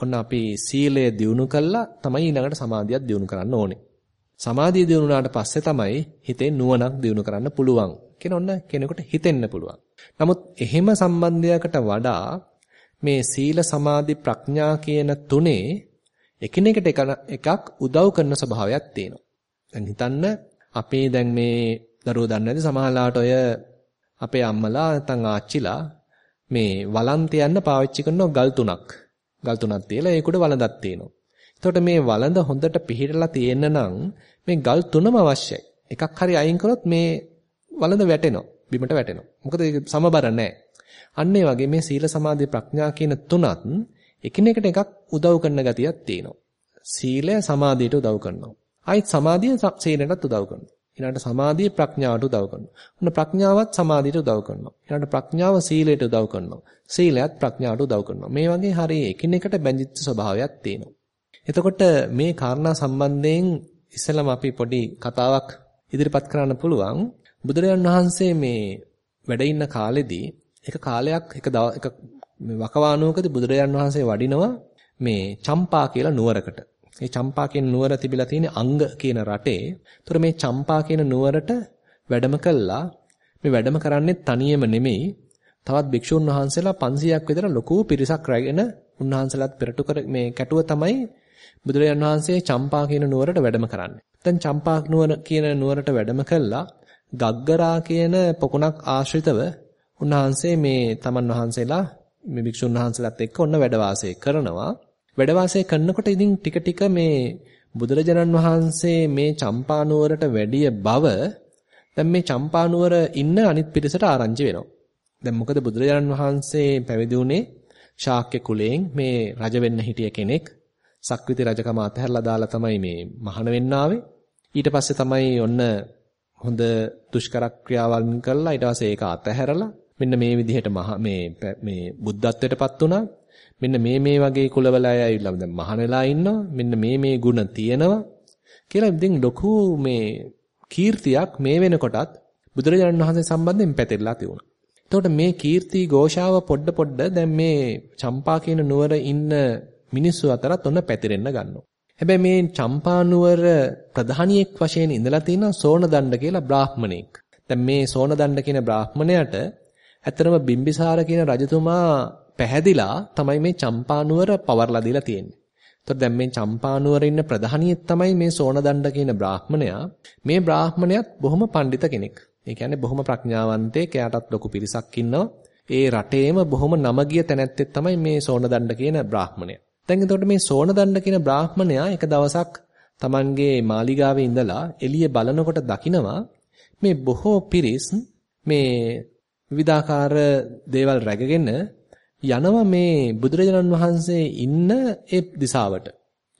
A: ඔන්න අපි සීලය දියුණු කළා තමයි ඊළඟට සමාධියක් දියුණු කරන්න ඕනේ. සමාධිය දියුණුනාට පස්සේ තමයි හිතේ නුවණක් දියුණු කරන්න පුළුවන්. කියන ඔන්න කෙනෙකුට හිතෙන්න පුළුවන්. නමුත් එහෙම සම්බන්ධයකට වඩා මේ සීල සමාධි ප්‍රඥා කියන තුනේ එකිනෙකට එකක් උදව් කරන ස්වභාවයක් තියෙනවා. දැන් හිතන්න අපේ දැන් මේ දරුවෝ දන්නේ නැති සමහරලාට ඔය අපේ අම්මලා නැත්නම් ආච්චිලා මේ වළන් තියන්න පාවිච්චි කරන ගල් තුනක්. ගල් තුනක් තියලා ඒකට වළඳක් තියෙනවා. එතකොට මේ වළඳ හොඳට පිහිටලා තියෙන්න නම් මේ ගල් තුනම අවශ්‍යයි. එකක් හරි අයින් කළොත් මේ වළඳ වැටෙනවා. බිමට වැටෙනවා. මොකද ඒක සමබර නැහැ. අන්න ඒ වගේ මේ සීල සමාධි ප්‍රඥා කියන තුනත් එකිනෙකට එකක් උදව් කරන ගතියක් තියෙනවා. සීලය සමාධියට උදව් කරනවා. ආයිත් සමාධිය සීලයටත් උදව් කරනවා. ඊළඟට සමාධිය ප්‍රඥාවට උදව් කරනවා. ඔන්න ප්‍රඥාවත් සමාධියට උදව් කරනවා. ඊළඟට ප්‍රඥාව සීලයට උදව් කරනවා. සීලයත් ප්‍රඥාවට උදව් කරනවා. මේ වගේ හරිය එකිනෙකට බැඳිච්ච ස්වභාවයක් තියෙනවා. එතකොට මේ කාරණා සම්බන්ධයෙන් ඉස්සෙල්ලාම අපි පොඩි කතාවක් ඉදිරිපත් කරන්න පුළුවන්. බුදුරජාන් වහන්සේ මේ වැඩ ඉන්න කාලෙදී එක කාලයක් එක එක වකවානුවකදී බුදුරජාන් වහන්සේ වඩිනවා මේ චම්පා කියලා නුවරකට. මේ චම්පා කියන නුවර තිබිලා තියෙන අංග කියන රටේ. ඒතර මේ චම්පා කියන නුවරට වැඩම කළා. මේ වැඩම කරන්නේ තනියම නෙමෙයි. තවත් භික්ෂුන් වහන්සේලා 500ක් විතර ලොකු පිරිසක් රැගෙන උන්වහන්සේලාත් පෙරටු කර මේ කැටුව තමයි බුදුරජාන් වහන්සේ චම්පා කියන නුවරට වැඩම කරන්නේ. දැන් චම්පා නුවර කියන නුවරට වැඩම කළා ගග්ගරා කියන පොකුණක් ආශ්‍රිතව උන්වහන්සේ මේ තමන් වහන්සේලා මේ භික්ෂුන් වහන්සේලාත් එක්ක ඔන්න වැඩ කරනවා. වැඩ කරනකොට ඉතින් ටික ටික මේ බුදුරජාණන් වහන්සේ මේ චම්පානුවරට වැඩිය බව දැන් මේ චම්පානුවර ඉන්න අනිත් පිරිසට ආරංචි වෙනවා. දැන් මොකද බුදුරජාණන් වහන්සේ පැවිදි වුණේ ශාක්‍ය කුලයෙන් මේ රජ වෙන්න හිටිය කෙනෙක්. සක්විති රජකම අතහැරලා දාලා තමයි මේ මහාන වෙන්න ආවේ. ඊට පස්සේ තමයි ඔන්න හොඳ දුෂ්කර ක්‍රියාවන් කළා ඊට පස්සේ ඒක අතහැරලා මෙන්න මේ විදිහට මේ මේ බුද්ධත්වයටපත් වුණා මෙන්න මේ මේ වගේ කුලවල අය ඇවිල්ලා දැන් මහණ වෙලා ඉන්නවා. මෙන්න මේ මේ ಗುಣ තියෙනවා කියලා ඉතින් ලොකු මේ කීර්තියක් මේ වෙනකොටත් බුදුරජාණන් වහන්සේ සම්බන්ධයෙන් පැතිරලා තිබුණා. එතකොට මේ කීර්ති ഘോഷාව පොඩ පොඩ දැන් මේ චම්පා කියන නුවර ඉන්න මිනිස්සු අතරත් ඔන්න පැතිරෙන්න ගන්නවා. හැබැයි මේ චම්පා නුවර ප්‍රධානියෙක් වශයෙන් ඉඳලා තියෙන සෝනදණ්ඩ කියලා බ්‍රාහ්මණෙක්. දැන් මේ සෝනදණ්ඩ කියන බ්‍රාහ්මණයට ඇත්තටම බිම්බිසාර කියන රජතුමා පැහැදිලා තමයි මේ චම්පානුවර පවර්ලා දීලා තියෙන්නේ. එතකොට දැන් මේ චම්පානුවර ඉන්න ප්‍රධානියෙක් තමයි මේ සෝනදණ්ඩ කියන බ්‍රාහ්මණයා. මේ බ්‍රාහ්මණයත් බොහොම පඬිත කෙනෙක්. ඒ කියන්නේ බොහොම ප්‍රඥාවන්තයෙක්. එයාටත් ලොකු පිරිසක් ඉන්නවා. ඒ රටේම බොහොම නමගිය තැනැත්තෙක් තමයි මේ සෝනදණ්ඩ කියන බ්‍රාහ්මණයා. දැන් එතකොට මේ සෝනදණ්ඩ කියන බ්‍රාහ්මණයා එක දවසක් Tamanගේ මාලිගාවේ ඉඳලා එළිය බලනකොට දකිනවා මේ බොහෝ පිරිස් මේ විවිධාකාර දේවල් රැගගෙන යනවා මේ බුදුරජාණන් වහන්සේ ඉන්න ඒ දිශාවට.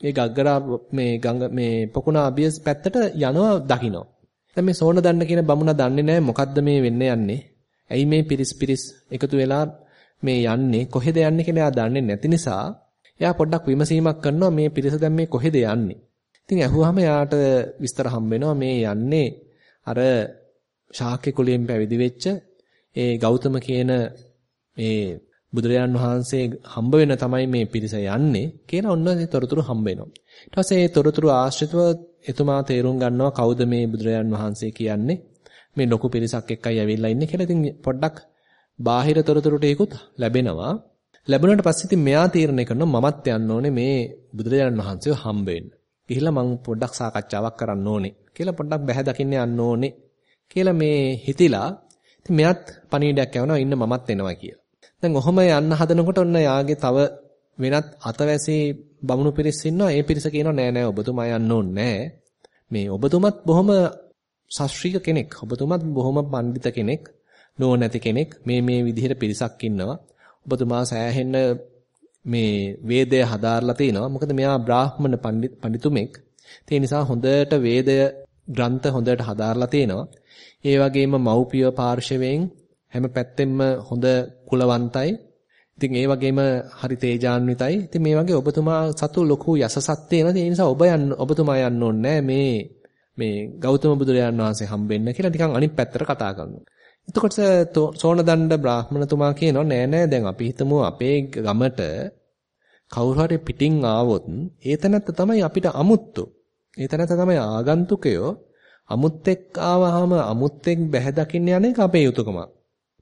A: මේ ගග්ගරා මේ ගඟ මේ පොකුණා අභියස් පැත්තට යනවා දකින්න. දැන් මේ සෝනදණ්ඩ කියන බමුණා දන්නේ නැහැ මොකද්ද මේ වෙන්න යන්නේ. ඇයි මේ පිරිස් පිරිස් එකතු වෙලා මේ යන්නේ කොහෙද යන්නේ කියලා එයා දන්නේ නැති නිසා එයා පොඩ්ඩක් විමසීමක් කරනවා මේ පිරිස දැන් මේ කොහෙද යන්නේ. ඉතින් ඇහුවාම එයාට විස්තර හම්බ වෙනවා මේ යන්නේ අර ශාක්‍ය කුලයෙන් පැවිදි වෙච්ච ඒ ගෞතම කියන මේ බුදුරජාන් වහන්සේ හම්බ වෙන තමයි මේ පිරිස යන්නේ කියලා ඔන්න ඒ තොරතුරු හම්බ වෙනවා. ඊට පස්සේ ඒ තොරතුරු ආශ්‍රිතව එතුමා තේරුම් ගන්නවා කවුද මේ බුදුරජාන් වහන්සේ කියන්නේ මේ ලොකු පිරිසක් එක්කයි ඇවිල්ලා ඉන්නේ කියලා. ඉතින් පොඩ්ඩක් බාහිර තොරතුරු ටිකකුත් ලැබෙනවා. ලැබුණාට පස්සේ ඉතින් මෙයා තීරණය කරනවා මමත් යන්න ඕනේ මේ බුදුරජාණන් වහන්සේව හම්බ වෙන්න. ගිහිල්ලා මං පොඩ්ඩක් සාකච්ඡාවක් කරන්න ඕනේ කියලා පොඩ්ඩක් බැහැ දකින්න යන්න ඕනේ කියලා මේ හිතිලා ඉතින් මෙයාත් පණීඩයක් යවනවා ඉන්න මමත් එනවා කියලා. දැන් ඔහොම යන්න හදනකොට ඔන්න යාගේ තව වෙනත් අතවැසි බමුණු පිරිස් ඉන්නවා. ඒ පිරිස කියනවා නෑ නෑ ඔබතුමා යන්න ඕනේ මේ ඔබතුමත් බොහොම ශාස්ත්‍රීය කෙනෙක්. ඔබතුමත් බොහොම පඬිත කෙනෙක්. නෝනැති කෙනෙක්. මේ මේ විදිහට පිරිසක් ඉන්නවා. ඔබතුමා සෑහෙන්න මේ වේදය හදාarලා තිනවා. මොකද මෙයා බ්‍රාහ්මණ පඬිතුමෙක්. ඒ නිසා හොඳට වේදය ග්‍රන්ථ හොඳට හදාarලා තිනවා. ඒ වගේම මෞපිය පාර්ශවයෙන් හැම පැත්තෙම හොඳ කුලවන්තයි. ඉතින් ඒ වගේම හරි තේජාන්විතයි. ඉතින් මේ වගේ ඔබතුමා සතු ලොකු යසසක් තියෙනවා. ඒ නිසා ඔබ යන්න ඔබතුමා යන්න ඕනේ මේ මේ ගෞතම බුදුරජාණන් වහන්සේ හම්බෙන්න කියලා නිකන් අනිත් පැත්තට කතා කරනවා. එතකොට සෝනදණ්ඩ බ්‍රාහ්මණතුමා කියනවා නෑ නෑ දැන් අපි හිතමු අපේ ගමට කවුරු හරි පිටින් ආවොත් ඒ තැනත්ත තමයි අපිට අමුත්තු. ඒ තැනත්ත තමයි ආගන්තුකයෝ. අමුත්තෙක් ආවහම අමුත්තෙක් බැහැ දකින්න යන එක අපේ යුතුයකම.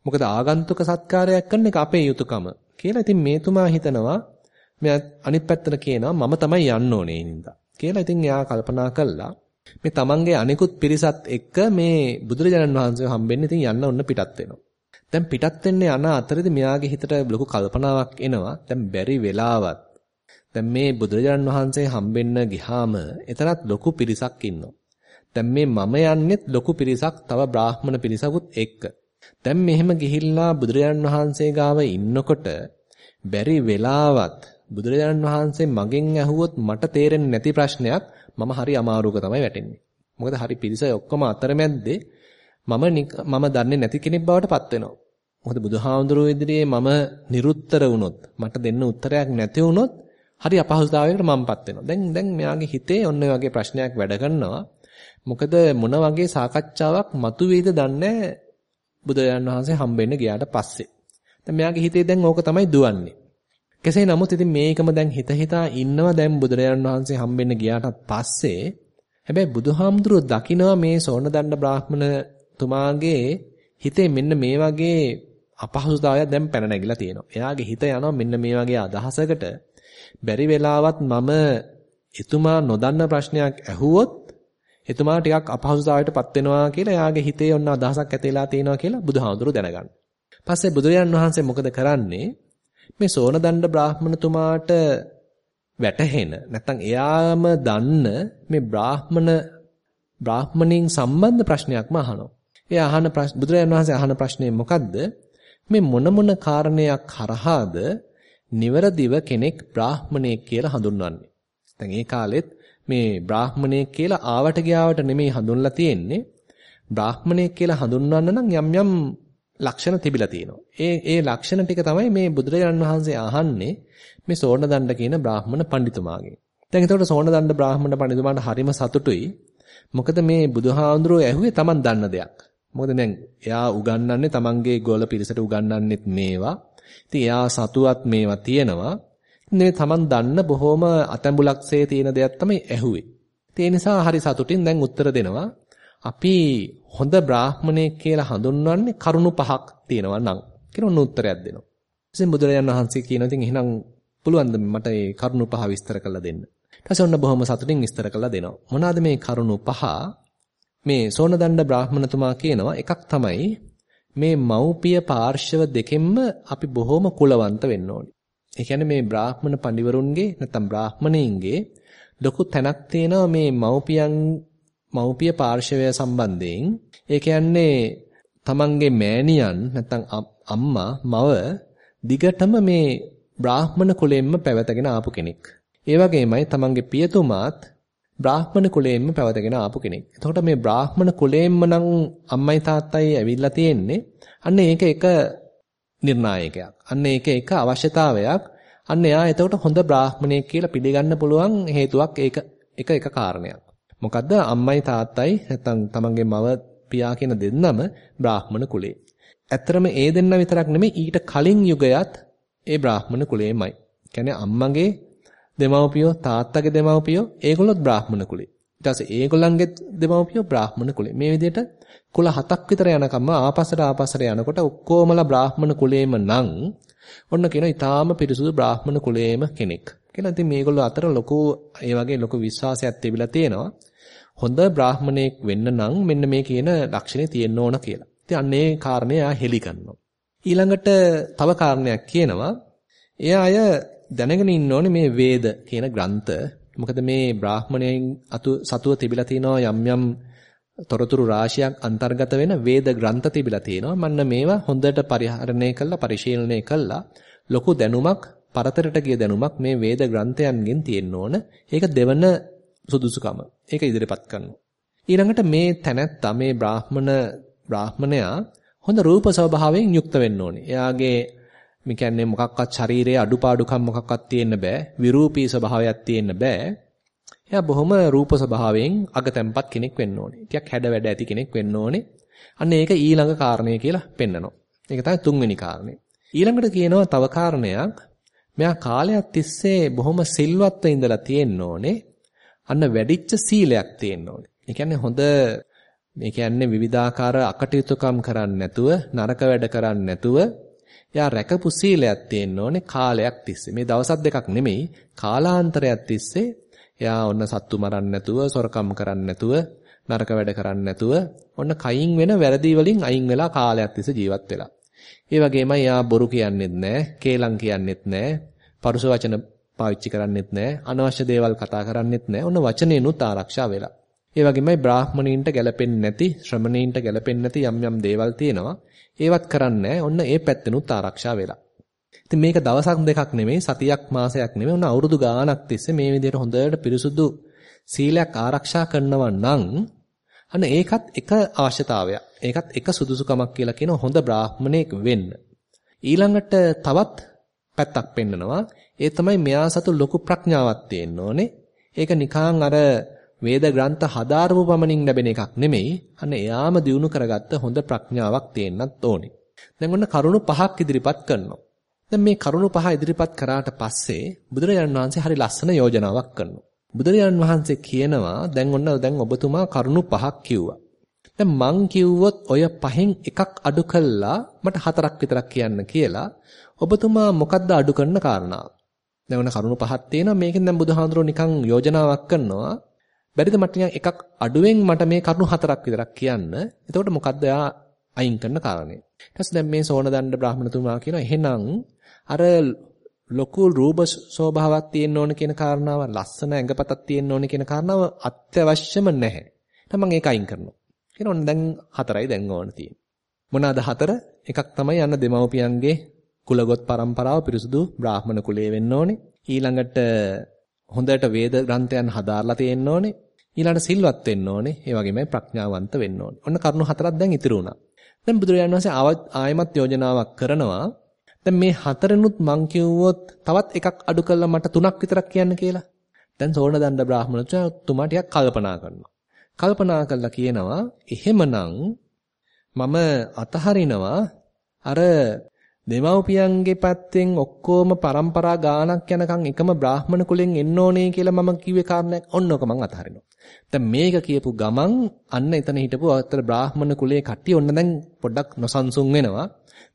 A: මොකද ආගන්තුක සත්කාරයක් කරන එක අපේ යුතුයකම. කියලා ඉතින් මේතුමා හිතනවා මෙයා අනිත් පැත්තට කියනවා මම තමයි යන්න ඕනේ නින්දා. කියලා ඉතින් එයා කල්පනා කළා මේ තමන්ගේ අනිකුත් පිරිසත් එක්ක මේ බුදුරජාණන් වහන්සේ හම්බෙන්න ඉතින් යන්න ඔන්න පිටත් වෙනවා. දැන් පිටත් වෙන්නේ යන අතරේදී මෙයාගේ හිතට ලොකු කල්පනාවක් එනවා. දැන් බැරි වෙලාවත් දැන් මේ බුදුරජාණන් වහන්සේ හම්බෙන්න ගියාම එතරම් ලොකු පිරිසක් ඉන්නවා. දැන් මේ මම යන්නෙත් ලොකු පිරිසක් තව බ්‍රාහ්මණ පිරිසකුත් එක්ක. දැන් මෙහෙම ගිහිල්ලා බුදුරජාණන් වහන්සේ ගාව ඉන්නකොට බැරි වෙලාවත් බුදුරජාණන් වහන්සේ මගෙන් ඇහුවොත් මට තේරෙන්නේ නැති ප්‍රශ්නයක් මම හරි අමාරුවක තමයි වැටෙන්නේ. මොකද හරි පිරිස ඔක්කොම අතරමැද්දේ මම මම දන්නේ නැති කෙනෙක් බවට පත් වෙනවා. මොකද බුදුහාමුදුරුවෝ ඉදිරියේ මම නිරුත්තර වුණොත් මට දෙන්න උත්තරයක් නැති වුණොත් හරි අපහසුතාවයකට මමපත් වෙනවා. දැන් දැන් මෙයාගේ හිතේ ඔන්න ඔය වගේ ප්‍රශ්නයක් වැඩ කරනවා. මොකද මොන වගේ සාකච්ඡාවක් මතුවේද දන්නේ බුදුරජාණන් වහන්සේ හම්බෙන්න ගියාට පස්සේ. දැන් මෙයාගේ හිතේ දැන් ඕක තමයි දුවන්නේ. කෙසේ නමුත් ඉතින් මේකම දැන් හිත හිතා ඉන්නවා දැන් බුදුරජාණන් වහන්සේ හම්බෙන්න ගියාට පස්සේ හැබැයි බුදුහාමුදුරුව දකිනවා මේ සෝනදණ්ඩ බ්‍රාහ්මණ තුමාගේ හිතේ මෙන්න මේ වගේ අපහසුතාවයක් දැන් පැන නැගිලා තියෙනවා. එයාගේ හිත යනවා මෙන්න මේ වගේ අදහසකට බැරි වෙලාවත් මම එතුමා නොදන්න ප්‍රශ්නයක් ඇහුවොත් එතුමා ටිකක් අපහසුතාවයටපත් වෙනවා කියලා එයාගේ හිතේ ඔන්න අදහසක් ඇතිලා තියෙනවා කියලා බුදුහාමුදුරුව දැනගන්න. පස්සේ බුදුරජාන් වහන්සේ මොකද කරන්නේ? මේ සෝනදණ්ඩ බ්‍රාහ්මණතුමාට වැටහෙන නැත්නම් එයාම දන්න මේ බ්‍රාහ්මණ බ්‍රාහ්මණින් සම්බන්ධ ප්‍රශ්නයක්ම අහනවා. ඒ අහන ප්‍රශ්න බුදුරජාණන් වහන්සේ අහන ප්‍රශ්නේ මොකද්ද? මේ මොන මොන කාරණයක් කරහාද නිවරදිව කෙනෙක් බ්‍රාහ්මණයෙක් කියලා හඳුන්වන්නේ. දැන් ඒ කාලෙත් මේ බ්‍රාහ්මණයෙක් කියලා ආවට ගියාවට නෙමෙයි හඳුන්ලා තියෙන්නේ. බ්‍රාහ්මණයෙක් කියලා හඳුන්වන්න නම් යම් යම් ලක්ෂණ තිබිලා තියෙනවා. ඒ ඒ ලක්ෂණ ටික තමයි මේ බුදුරජාණන් වහන්සේ අහන්නේ මේ සෝණදණ්ඩ කියන බ්‍රාහ්මණ පඬිතුමාගෙන්. දැන් එතකොට සෝණදණ්ඩ බ්‍රාහ්මණ පඬිතුමාට හරිම සතුටුයි. මොකද මේ බුදුහාඳුරෝ ඇහුවේ Taman දන්න දෙයක්. මොකද දැන් එයා උගන්වන්නේ Tamanගේ ගෝල පිරිසට උගන්වන්නෙත් මේවා. ඉතින් එයා සතුවත් මේවා තියෙනවා. මේ Taman දන්න බොහොම අතැඹුලක්සේ තියෙන දෙයක් තමයි ඇහුවේ. ඒ නිසා හරි සතුටින් දැන් උත්තර දෙනවා. අපි හොඳ බ්‍රාහමණයෙක් කියලා හඳුන්වන්නේ කරුණු පහක් තියෙනවා නම් කියලා උන් උත්තරයක් දෙනවා. ඉතින් බුදුරජාණන් වහන්සේ කියනවා ඉතින් එහෙනම් පුළුවන් ද මට මේ කරුණු පහ විස්තර කරලා දෙන්න. ඊට පස්සේ ඔන්න බොහොම සතුටින් විස්තර කරලා දෙනවා. මොනවාද මේ කරුණු පහ? මේ සෝනදණ්ඩ බ්‍රාහමණතුමා කියනවා එකක් තමයි මේ මෞපිය පාර්ශව දෙකෙන්ම අපි බොහොම කුලවන්ත වෙන්න ඕනේ. ඒ කියන්නේ මේ බ්‍රාහ්මණ පඬිවරුන්ගේ නැත්නම් බ්‍රාහ්මණයින්ගේ ලොකු තැනක් තියෙනවා මේ මෞපියන් මෞපිය පාර්ශවය සම්බන්ධයෙන්. ඒ කියන්නේ තමන්ගේ මෑණියන් නැත්නම් අම්මා මව දිගටම මේ බ්‍රාහ්මණ කුලයෙන්ම පැවතගෙන ආපු කෙනෙක්. ඒ වගේමයි තමන්ගේ පියතුමාත් බ්‍රාහ්මණ කුලයෙන්ම පැවතගෙන ආපු කෙනෙක්. එතකොට මේ බ්‍රාහ්මණ කුලයෙන්ම නම් අම්මයි තාත්තයි ඇවිල්ලා තියෙන්නේ. අන්න ඒක එක නිර්ණායකයක්. අන්න ඒක එක අවශ්‍යතාවයක්. අන්න එයා එතකොට හොඳ බ්‍රාහ්මණයෙක් කියලා පිළිගන්න පුළුවන් හේතුවක් ඒක එක එක කාරණයක්. මොකද්ද අම්මයි තාත්තයි නැත්නම් තමන්ගේ මව පියා කියන දෙන්නම බ්‍රාහ්මණ කුලේ. ඇත්තරම ඒ දෙන්න විතරක් නෙමෙයි ඊට කලින් යුගයත් ඒ බ්‍රාහ්මණ කුලේමයි. කියන්නේ අම්මගේ දෙමව්පියෝ තාත්තගේ දෙමව්පියෝ ඒගොල්ලොත් බ්‍රාහ්මණ කුලේ. ඊට පස්සේ ඒගොල්ලන්ගේ දෙමව්පියෝ බ්‍රාහ්මණ කුලේ. මේ විදිහට කුල හතක් විතර යනකම් ආපස්සට ආපස්සට යනකොට ඔක්කොමලා බ්‍රාහ්මණ කුලේම නම් ඔන්න කියන ඊටාම පිරිසුදු බ්‍රාහ්මණ කුලේම කෙනෙක්. කියලා ඉතින් මේගොල්ලෝ අතර ලොකු ඒ වගේ ලොකු විශ්වාසයක් තිබිලා තියෙනවා. හොඳ බ්‍රාහ්මණයෙක් වෙන්න නම් මෙන්න මේ කියන ලක්ෂණේ තියෙන්න ඕන කියලා. ඉතින් අන්න ඒ කාරණේ ආ හෙලි කරනවා. ඊළඟට තව කාරණයක් කියනවා. එයා අය දැනගෙන ඉන්න ඕනේ මේ වේද කියන ග්‍රන්ථ. මොකද මේ බ්‍රාහ්මණයන් අතු සතුව තිබිලා තිනවා යම් යම් තොරතුරු රාශියක් අන්තර්ගත වෙන වේද ග්‍රන්ථ තිබිලා තියෙනවා. මන්න මේවා හොඳට පරිහරණය කළා පරිශීලනය කළා ලොකු දැනුමක් පරතරට ගිය දැනුමක් මේ වේද ග්‍රන්ථයන්ගෙන් තියෙන්න ඕන. ඒක දෙවන සුදුසුකම. ඒක ඉදිරිපත් කරනවා. ඊළඟට මේ තැනැත්තා මේ බ්‍රාහ්මණ බ්‍රාහ්මණයා හොඳ රූප ස්වභාවයෙන් යුක්ත වෙන්න ඕනේ. එයාගේ මේ කියන්නේ මොකක්වත් ශරීරයේ අඩුපාඩුකම් මොකක්වත් තියෙන්න බෑ. විරූපී ස්වභාවයක් තියෙන්න බෑ. එයා බොහොම රූප ස්වභාවයෙන් අගතැම්පත් කෙනෙක් වෙන්න ඕනේ. ටිකක් හැඩ වැඩ ඇති කෙනෙක් වෙන්න ඕනේ. අන්න ඒක ඊළඟ කාරණය කියලා පෙන්නනවා. ඒක තමයි තුන්වෙනි කාරණය. ඊළඟට කියනවා තව කාරණයක්. මෙයා කාලයක් තිස්සේ බොහොම සිල්වත්ව ඉඳලා තියෙන්න ඕනේ. අන්න වැඩිච්ච සීලයක් තියෙන්න ඕනේ. ඒ කියන්නේ හොඳ මේ කියන්නේ විවිධාකාර අකටයුතුකම් කරන්නේ නැතුව නරක වැඩ කරන්නේ නැතුව එයා රැකපු සීලයක් තියෙන්න ඕනේ කාලයක් තිස්සේ. මේ දවසක් දෙකක් නෙමෙයි කාලාන්තරයක් තිස්සේ එයා ඔන්න සත්තු මරන්න නැතුව, සොරකම් කරන්න නැතුව, නරක වැඩ කරන්න නැතුව ඔන්න කයින් වෙන වැරදි වලින් අයින් වෙලා කාලයක් තිස්සේ ජීවත් වෙලා. ඒ වගේමයි එයා බොරු කියන්නෙත් නැහැ, කේලම් කියන්නෙත් නැහැ, පරුස වචන පාවිච්චි කරන්නෙත් නැහැ, අනවශ්‍ය දේවල් කතා කරන්නෙත් නැහැ. ඔන්න වචනේනුත් ආරක්ෂා වෙලා. ඒ වගේමයි බ්‍රාහ්මණීන්ට ගැලපෙන්නේ නැති, ශ්‍රමණීන්ට ගැලපෙන්නේ නැති යම් යම් දේවල් තියෙනවා. ඒවත් කරන්නේ ඔන්න ඒ පැත්තෙනුත් ආරක්ෂා වෙලා. ඉතින් මේක දවසක් දෙකක් නෙමෙයි, සතියක් මාසයක් නෙමෙයි, ඔන්න අවුරුදු ගාණක් තිස්සේ මේ විදිහට හොඳට පිරිසුදු සීලයක් ආරක්ෂා කරනවා නම් අන්න ඒකත් එක අවශ්‍යතාවයක්. ඒකත් එක සුදුසුකමක් කියලා කියන හොඳ බ්‍රාහ්මණයෙක් වෙන්න. ඊළඟට තවත් පැත්තක් පෙන්නනවා. ඒ තමයි මෙයා සතු ලොකු ප්‍රඥාවක් තියෙන්න ඕනේ. ඒක නිකං අර වේද ග්‍රන්ථ හදාරපු පමණින් ලැබෙන එකක් නෙමෙයි. අන්න එයාම දිනු කරගත්ත හොඳ ප්‍රඥාවක් තියෙන්නත් ඕනේ. දැන් ඔන්න කරුණු පහක් ඉදිරිපත් කරනවා. දැන් මේ කරුණු පහ ඉදිරිපත් කරාට පස්සේ බුදුරජාණන් වහන්සේ හරි ලස්සන යෝජනාවක් කරනවා. බුදුරජාණන් වහන්සේ කියනවා දැන් ඔන්න දැන් ඔබතුමා කරුණු පහක් කිව්වා. දැන් මං කිව්වොත් ඔය පහෙන් එකක් අඩු කළා මට හතරක් විතරක් කියන්න කියලා ඔබතුමා මොකද්ද අඩු කරන කාරණාව? දැන් ඔන්න කරුණු පහක් තියෙනවා මේකෙන් දැන් බුදුහාඳුරෝ නිකන් යෝජනාවක් කරනවා බැරිද මට නිකන් එකක් අඩුවෙන් මට මේ කරුණු හතරක් විතරක් කියන්න. එතකොට මොකද්ද එයා අයින් කරන කාරණේ. ඊට පස්සේ දැන් මේ සෝනදණ්ඩ බ්‍රාහ්මණතුමා කියනවා එහෙනම් අර ලොකු රූප ස්වභාවයක් තියෙන්න ඕන කියන කාරණාව ලස්සන ඇඟපතක් තියෙන්න ඕන කියන කාරණාව අත්‍යවශ්‍යම නැහැ. එහෙනම් මම ඒක අයින් කරනවා. කියනොත් දැන් හතරයි දැන් ඕන තියෙන්නේ. මොනවාද හතර? එකක් තමයි යන්න දෙමව්පියන්ගේ කුලගොත් પરම්පරාව පිරිසුදු බ්‍රාහ්මණ කුලයේ වෙන්න ඕනේ. ඊළඟට හොඳට වේද ග්‍රන්ථයන් හදාarලා තියෙන්න ඕනේ. ඊළඟට සිල්වත් වෙන්න ඕනේ. ඒ වගේමයි ප්‍රඥාවන්ත වෙන්න ඕනේ. ඔන්න කරුණු හතරක් දැන් ඉතිරි වුණා. දැන් බුදුරජාණන් වහන්සේ ආයමත් යෝජනාවක් කරනවා. දැන් මේ හතරෙනුත් මං කිව්වොත් තවත් එකක් අඩු කළා මට තුනක් විතරක් කියන්න කියලා. දැන් සෝණදණ්ඩ බ්‍රාහ්මණතුමා ටිකක් කල්පනා කරනවා. කල්පනා කළා කියනවා එහෙමනම් මම අතහරිනවා අර දෙමව්පියන්ගේ පැත්තෙන් ඔක්කොම પરම්පරා ගානක් යනකම් එකම බ්‍රාහ්මණ කුලෙන් එන්න ඕනේ කියලා මම කිව්වේ කාරණයක් ඔන්නෝක මං අතහරිනවා. දැන් මේක කියපු ගමන් අන්න එතන හිටපු අතර බ්‍රාහ්මණ කුලයේ කට්ටිය ඔන්න දැන් පොඩ්ඩක් නොසන්සුන් වෙනවා.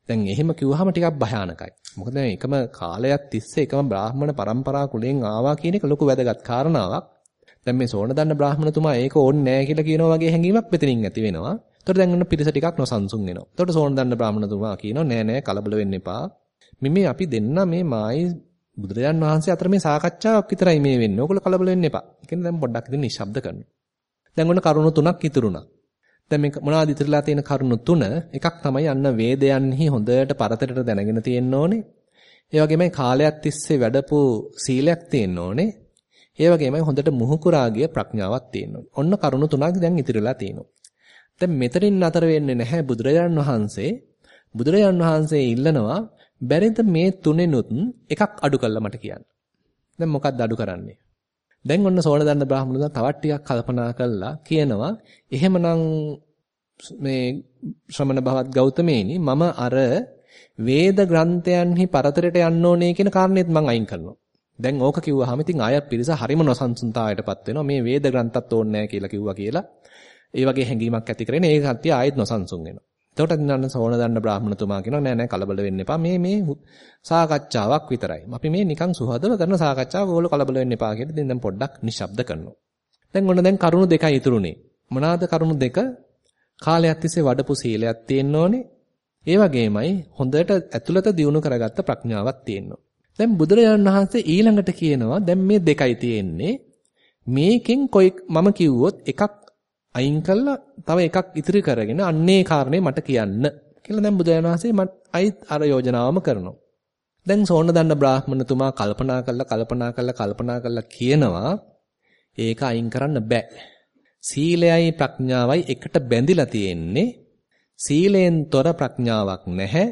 A: දැන් එහෙම කිව්වහම ටිකක් භයානකයි. මොකද එකම කාලයක් තිස්සේ එකම බ්‍රාහ්මණ પરම්පරා කුලයෙන් ආවා කියන එක ලොකු වැදගත් කාරණාවක්. දැන් මේ සෝන දන්න බ්‍රාහ්මණතුමා ඒක ඕනේ නැහැ කියලා කියනවා වගේ හැඟීමක් මෙතනින් ඇති වෙනවා. එතකොට දැන් ඔන්න පිරිස ටිකක් නොසන්සුන් වෙනවා. එතකොට සෝන දන්න බ්‍රාහ්මණතුමා කියනවා නෑ නෑ කලබල වෙන්න එපා. මේ අපි දෙන්න මේ මායි බුදුරජාන් වහන්සේ අතර මේ සාකච්ඡාවක් විතරයි මේ වෙන්නේ. ඕගොල්ලෝ කලබල වෙන්න එපා. ඒ කියන්නේ දැන් පොඩ්ඩක් ඉතින් නිශ්ශබ්ද කරනවා. දැන් ඔන්න කරුණු තුනක් ඉතුරුණා. දැන් මේ මොනවාද ඉතිරිලා තියෙන කරුණු තුන? එකක් තමයි අන්න වේදයන්හි හොඳට පරතරට දැනගෙන තියෙන්න ඕනේ. ඒ වගේමයි කාලයක් තිස්සේ වැඩපු සීලයක් තියෙන්න ඕනේ. ඒ වගේමයි හොඳට මුහුකුරාගිය ප්‍රඥාවක් තියෙන්න ඕනේ. ඔන්න කරුණු තුනක් දැන් ඉතිරිලා තියෙනවා. දැන් මෙතනින් නතර වෙන්නේ නැහැ බුදුරජාණන් වහන්සේ. බුදුරජාණන් වහන්සේ ඉල්ලනවා බැරිද මේ තුනෙනුත් එකක් අඩු කළා මට කියන්න. දැන් මොකක්ද අඩු කරන්නේ? දැන් ඔන්න සෝණ දන්න බ්‍රාහ්මණුන් තවත් ටිකක් කල්පනා කළා කියනවා එහෙමනම් මේ ශ්‍රමණ භවත් ගෞතමේනි මම අර වේද ග්‍රන්ථයන්හි පරතරයට යන්න ඕනේ කියන කාරණේත් මම අයින් කරනවා. දැන් ඕක කිව්වහම ඉතින් ආයත් පිරිස හරිම නොසන්සුන්තාවයටපත් වෙනවා. මේ වේද ග්‍රන්ථත් ඕනේ නැහැ කියලා කිව්වා කියලා. ඒ වගේ හැඟීමක් ඇති කරගෙන ඒ කට්ටිය ආයෙත් නොසන්සුන් වෙනවා. එතකොට නන්න සෝන දන්න බ්‍රාහ්මණතුමා කියනවා නෑ නෑ කලබල වෙන්න එපා. මේ මේ සාකච්ඡාවක් විතරයි. අපි මේ නිකන් සුහදව කරන සාකච්ඡාවක් ඕගොල්ලෝ කලබල වෙන්න එපා කියලා දැන් පොඩ්ඩක් නිශ්ශබ්ද කරනවා. දැන් ඔන්න දැන් කරුණු දෙකයි ඉතුරුනේ. මොනවාද කරුණු දෙක? කාලයක් තිස්සේ වඩපු සීලයක් තියෙන්න ඕනේ. ඒ වගේමයි හොඳට ඇතුළත දියුණු කරගත්ත ප්‍රඥාවක් තියෙන්න දැන් බුදුරජාණන් වහන්සේ ඊළඟට කියනවා දැන් මේ දෙකයි තියෙන්නේ. මේකෙන් කොයි මම කිව්වොත් එකක් අයින් කළා තව එකක් ඉතිරි කරගෙන අන්නේ කාරණේ මට කියන්න කියලා දැන් බුදුරජාණන් වහන්සේ මට අයිත් අර යෝජනාවම කරනවා. දැන් සෝන දන්න බ්‍රාහ්මණතුමා කල්පනා කළා කල්පනා කළා කල්පනා කළා කියනවා ඒක අයින් කරන්න බෑ. සීලයයි ප්‍රඥාවයි එකට බැඳිලා තියෙන්නේ. සීලෙන් තොර ප්‍රඥාවක් නැහැ.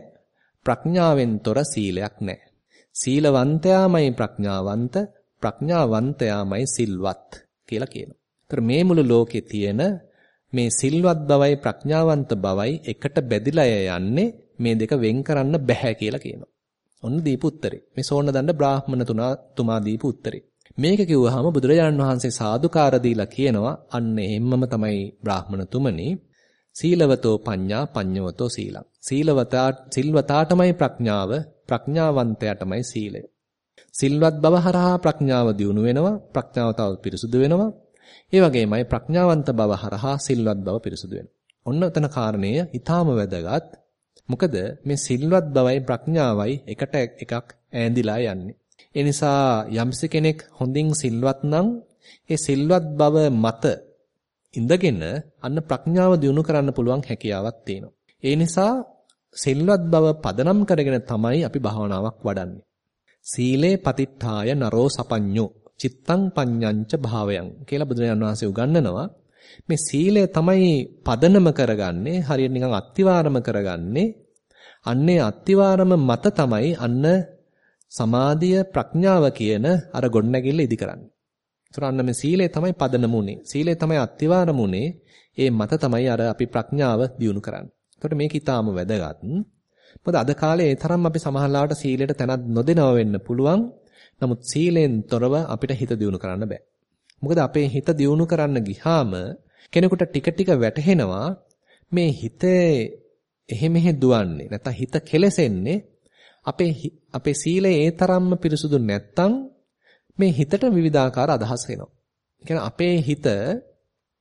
A: ප්‍රඥාවෙන් තොර සීලයක් නැහැ. සීලවන්තයාමයි ප්‍රඥාවන්ත ප්‍රඥාවන්තයාමයි සිල්වත් කියලා කියනවා. ඒතර මේ මුළු ලෝකේ තියෙන මේ සිල්වත් බවයි ප්‍රඥාවන්ත බවයි එකට බැඳිලා යන්නේ මේ දෙක වෙන් කරන්න බෑ කියලා කියනවා. ඔන්න දීපු උත්තරේ. මේ සෝන දණ්ඩ බ්‍රාහ්මණ තුනා තුමා දීපු උත්තරේ. මේක කිව්වහම බුදුරජාණන් වහන්සේ සාදුකාර දීලා කියනවා අන්න එහෙම්මම තමයි බ්‍රාහ්මණ තුමනි සීලවතෝ පඤ්ඤා පඤ්ඤවතෝ සීලං. සීලවතා සිල්වතාටමයි ප්‍රඥාව ප්‍රඥාවන්තයාටමයි සීලය. සිල්වත් බව හරහා ප්‍රඥාව දියුණු වෙනවා ප්‍රඥාව තව පිරිසුදු වෙනවා ඒ වගේමයි ප්‍රඥාවන්ත බව හරහා සිල්වත් බව පිරිසුදු වෙනවා. ඔන්න එතන කාරණය ඊටාම වැදගත්. මොකද මේ සිල්වත් බවයි ප්‍රඥාවයි එකට එකක් ඈඳිලා යන්නේ. ඒ නිසා යම්ස කෙනෙක් හොඳින් සිල්වත් නම් ඒ සිල්වත් බව මත ඉඳගෙන අන්න ප්‍රඥාව දියුණු කරන්න පුළුවන් හැකියාවක් තියෙනවා. ඒ නිසා සිල්වත් බව පදනම් කරගෙන තමයි අපි භාවනාවක් වඩන්නේ. සීලේ පතිත්ථාය නරෝ සපඤ්ඤෝ චිත්තං පඤ්ඤංච භාවයන් කියලා බුදුරජාණන් වහන්සේ උගන්වනවා. මේ සීලය තමයි පදනම කරගන්නේ හරියට නිකන් අත්තිවාරම කරගන්නේ. අන්නේ අත්තිවාරම මත තමයි අන්න සමාධිය ප්‍රඥාව කියන අර ගොඩනැගිල්ල ඉදි කරන්නේ. ඒතර අන්න මේ සීලය තමයි පදනමුනේ. සීලය තමයි අත්තිවාරමුනේ. ඒ මත තමයි අර අපි ප්‍රඥාව දියුණු කරන්නේ. ඒකට මේක ඊටාම වැදගත්. මොකද අද කාලේ ඒ තරම් අපි සමහරලාට සීලයට තැනක් නොදෙනව වෙන්න පුළුවන්. නමුත් සීලෙන් තොරව අපිට හිත දියුණු කරන්න බෑ. මොකද අපේ හිත දියුණු කරන්න ගියාම කෙනෙකුට ටික ටික වැටහෙනවා මේ හිතේ එහෙ මෙහෙ දුවන්නේ නැත්නම් හිත කෙලසෙන්නේ අපේ අපේ සීලය ඒ තරම්ම පිරිසුදු නැත්නම් මේ හිතට විවිධාකාර අදහස් එනවා. ඒ අපේ හිත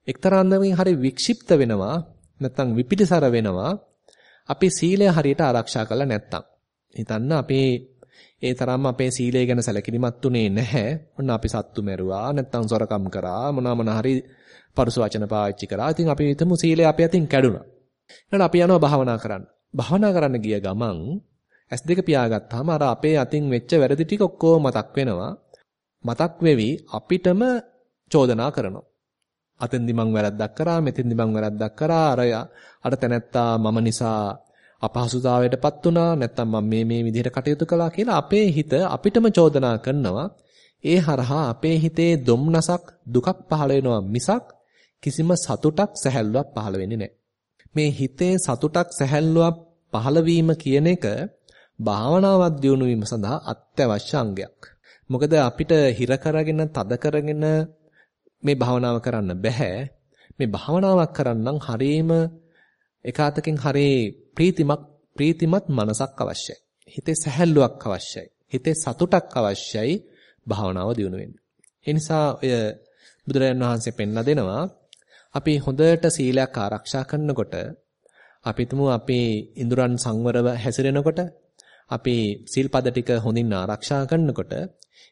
A: එක්තරා අන්දමකින් හරි වික්ෂිප්ත වෙනවා නැත්නම් විපිටිසර වෙනවා අපි සීලය හරියට ආරක්ෂා කරලා නැත්නම්. හිතන්න අපේ ඒ තරම්ම අපේ සීලය ගැන සැලකිලිමත් උනේ නැහැ. ඔන්න අපි සත්තු මැරුවා, නැත්නම් සොරකම් කරා, මොනවා මොන හරි පරුස වචන පාවිච්චි කරා. ඉතින් අපි හිතමු සීලය අපේ අතින් කැඩුනා. ඊට අපි යනවා භාවනා කරන්න. භාවනා කරන්න ගිය ගමන් S2 පියාගත්තාම අර අපේ අතින් වෙච්ච වැරදි ටික ඔක්කොම මතක් වෙනවා. මතක් වෙවි අපිටම චෝදනා කරනවා. අතෙන්දි මං වැරද්දක් කරා මෙතෙන්දි මං වැරද්දක් කරා අර අර තැනැත්තා මම නිසා අපහසුතාවයටපත් වුණා නැත්නම් මම මේ මේ විදිහට කටයුතු කළා කියලා අපේ හිත අපිටම චෝදනා කරනවා ඒ හරහා අපේ හිතේ දුම්නසක් දුකක් පහළ වෙනවා මිසක් කිසිම සතුටක් සැහැල්ලුවක් පහළ වෙන්නේ නැහැ මේ හිතේ සතුටක් සැහැල්ලුවක් පහළ කියන එක භාවනාවක් දියුණු වීම සඳහා අත්‍යවශ්‍ය අංගයක්. මොකද අපිට හිර කරගෙන තද කරගෙන මේ භාවනාව කරන්න බෑ. මේ භාවනාවක් කරන්නම් හරීම එකාතකින් හරේ ප්‍රීතිමත් ප්‍රීතිමත් මනසක් අවශ්‍යයි. හිතේ සැහැල්ලුවක් අවශ්‍යයි. හිතේ සතුටක් අවශ්‍යයි භාවනාව දියුණු වෙන්න. ඒ නිසා ඔය බුදුරජාණන් වහන්සේ පෙන්ලා දෙනවා අපි හොඳට සීලයක් ආරක්ෂා කරනකොට අපි තුමු අපේ ඉඳුරන් සංවරව හැසිරෙනකොට අපි සීල්පද ටික හොඳින් ආරක්ෂා කරනකොට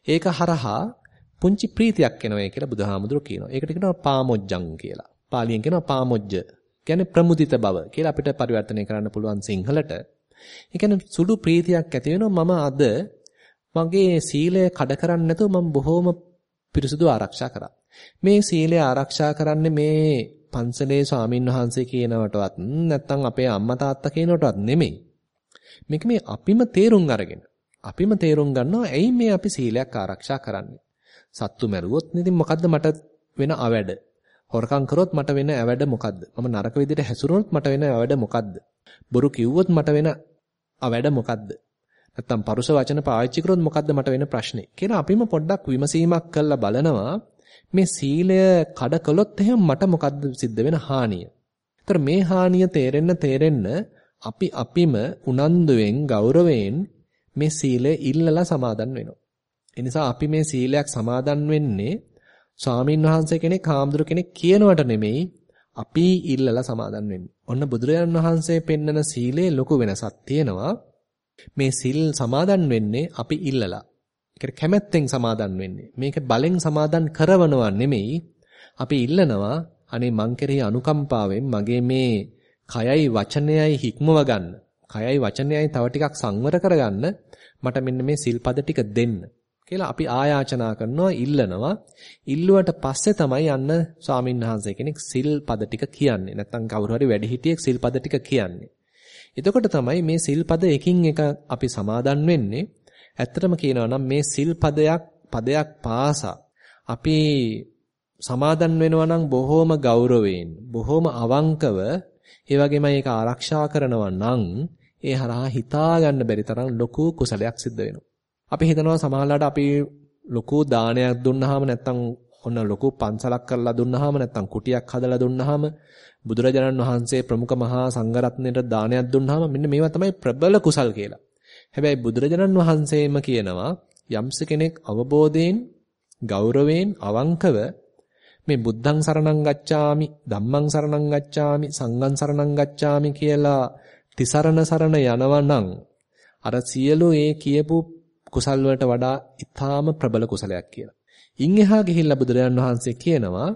A: ඒක හරහා පුංචි ප්‍රීතියක් එනවා කියලා බුදුහාමුදුරුවෝ කියනවා. ඒකට කියනවා පාමොජ්ජං කියලා. පාලියෙන් කියනවා පාමොජ්ජ. කියන්නේ ප්‍රමුදිත බව කියලා අපිට පරිවර්තනය කරන්න පුළුවන් සිංහලට. ඒ කියන්නේ සුළු ප්‍රීතියක් ඇති වෙනවා මම අද මගේ සීලය කඩ කරන්නේ නැතුව මම බොහොම පිරිසුදු ආරක්ෂා කරා. මේ සීලය ආරක්ෂා කරන්නේ මේ පන්සලේ ස්වාමින් වහන්සේ කියනවටවත් නැත්නම් අපේ අම්මා තාත්තා කියනවටවත් නෙමෙයි. මේක මේ අපිම තේරුම් අරගෙන අපිම තේරුම් ගන්නවා ඇයි මේ අපි සීලයක් ආරක්ෂා කරන්නේ. සත්තු මැරුවොත් ඉතින් මොකද්ද මට වෙන අවැඩ? හොරකම් කරොත් මට වෙන අවැඩ මොකද්ද? මම නරක විදිහට හැසිරුණොත් මට වෙන අවැඩ මොකද්ද? බොරු කිව්වොත් මට වෙන අවැඩ මොකද්ද? නැත්තම් පරුෂ වචන පාවිච්චි කරොත් මොකද්ද මට වෙන ප්‍රශ්නේ? කියලා අපිම පොඩ්ඩක් විමසීමක් කරලා බලනවා මේ සීලය කඩ කළොත් එහෙනම් මට මොකද්ද සිද්ධ වෙන හානිය? ඒතර මේ හානිය තේරෙන්න තේරෙන්න අපි අපිම උනන්දුවෙන් ගෞරවයෙන් මේ සීලය ඉල්ලලා සමාදන් වෙනවා. ඒ නිසා අපි මේ සීලයක් සමාදන් වෙන්නේ ස්වාමින් වහන්සේ කෙනෙක්, හාමුදුරු කෙනෙක් කියනවට නෙමෙයි අපි ඉල්ලලා සමාදන් වෙන්නේ. ඔන්න බුදුරජාණන් වහන්සේ පෙන්නන සීලේ ලොකු වෙනසක් තියෙනවා. මේ සිල් සමාදන් වෙන්නේ අපි ඉල්ලලා. ඒකට කැමැත්තෙන් සමාදන් වෙන්නේ. මේක බලෙන් සමාදන් කරවනවා නෙමෙයි. අපි ඉල්ලනවා අනේ මං කෙරෙහි අනුකම්පාවෙන් මගේ මේ කයයි වචනයයි හික්මව ගන්න. කයයි වචනයයි තව ටිකක් සංවර කරගන්න මට මෙන්න මේ සිල්පද ටික දෙන්න. කියලා අපි ආයාචනා කරනවා ඉල්ලනවා. ඉල්ලුවට පස්සේ තමයි යන්න ස්වාමීන් වහන්සේ කෙනෙක් සිල්පද ටික කියන්නේ. නැත්නම් කවුරු හරි වැඩිහිටියෙක් සිල්පද ටික කියන්නේ. එතකොට තමයි මේ සිල්පද එකින් එක අපි සමාදන් වෙන්නේ. ඇත්තටම කියනවා නම් මේ සිල්පදයක් පදයක් පාසා අපි සමාදන් වෙනවා නම් බොහෝම ගෞරවයෙන් බොහෝම අවංකව ඒ වගේම ඒක ආරක්ෂා කරනවා නම් ඒ හරහා හිතා ගන්න බැරි තරම් ලොකු කුසලයක් සිද්ධ වෙනවා. අපි හිතනවා සමහරවිට අපි ලොකු දානයක් දුන්නාම නැත්තම් ඔන්න ලොකු පන්සලක් කරලා දුන්නාම නැත්තම් කුටියක් හදලා දුන්නාම බුදුරජාණන් වහන්සේ ප්‍රමුඛ මහා සංඝරත්නයට දානයක් දුන්නාම මෙන්න මේවා තමයි ප්‍රබල කුසල් කියලා. හැබැයි බුදුරජාණන් වහන්සේම කියනවා යම්ස කෙනෙක් අවබෝධයෙන් ගෞරවයෙන් අවංකව මේ බුද්ධං සරණං ගච්ඡාමි ධම්මං සරණං ගච්ඡාමි සංඝං සරණං ගච්ඡාමි කියලා තිසරණ සරණ යනවා නම් අර සියලු ඒ කියපු කුසල් වලට වඩා ඊටාම ප්‍රබල කුසලයක් කියලා. ඉන් එහා ගිහිල්ලා බුදුරජාන් වහන්සේ කියනවා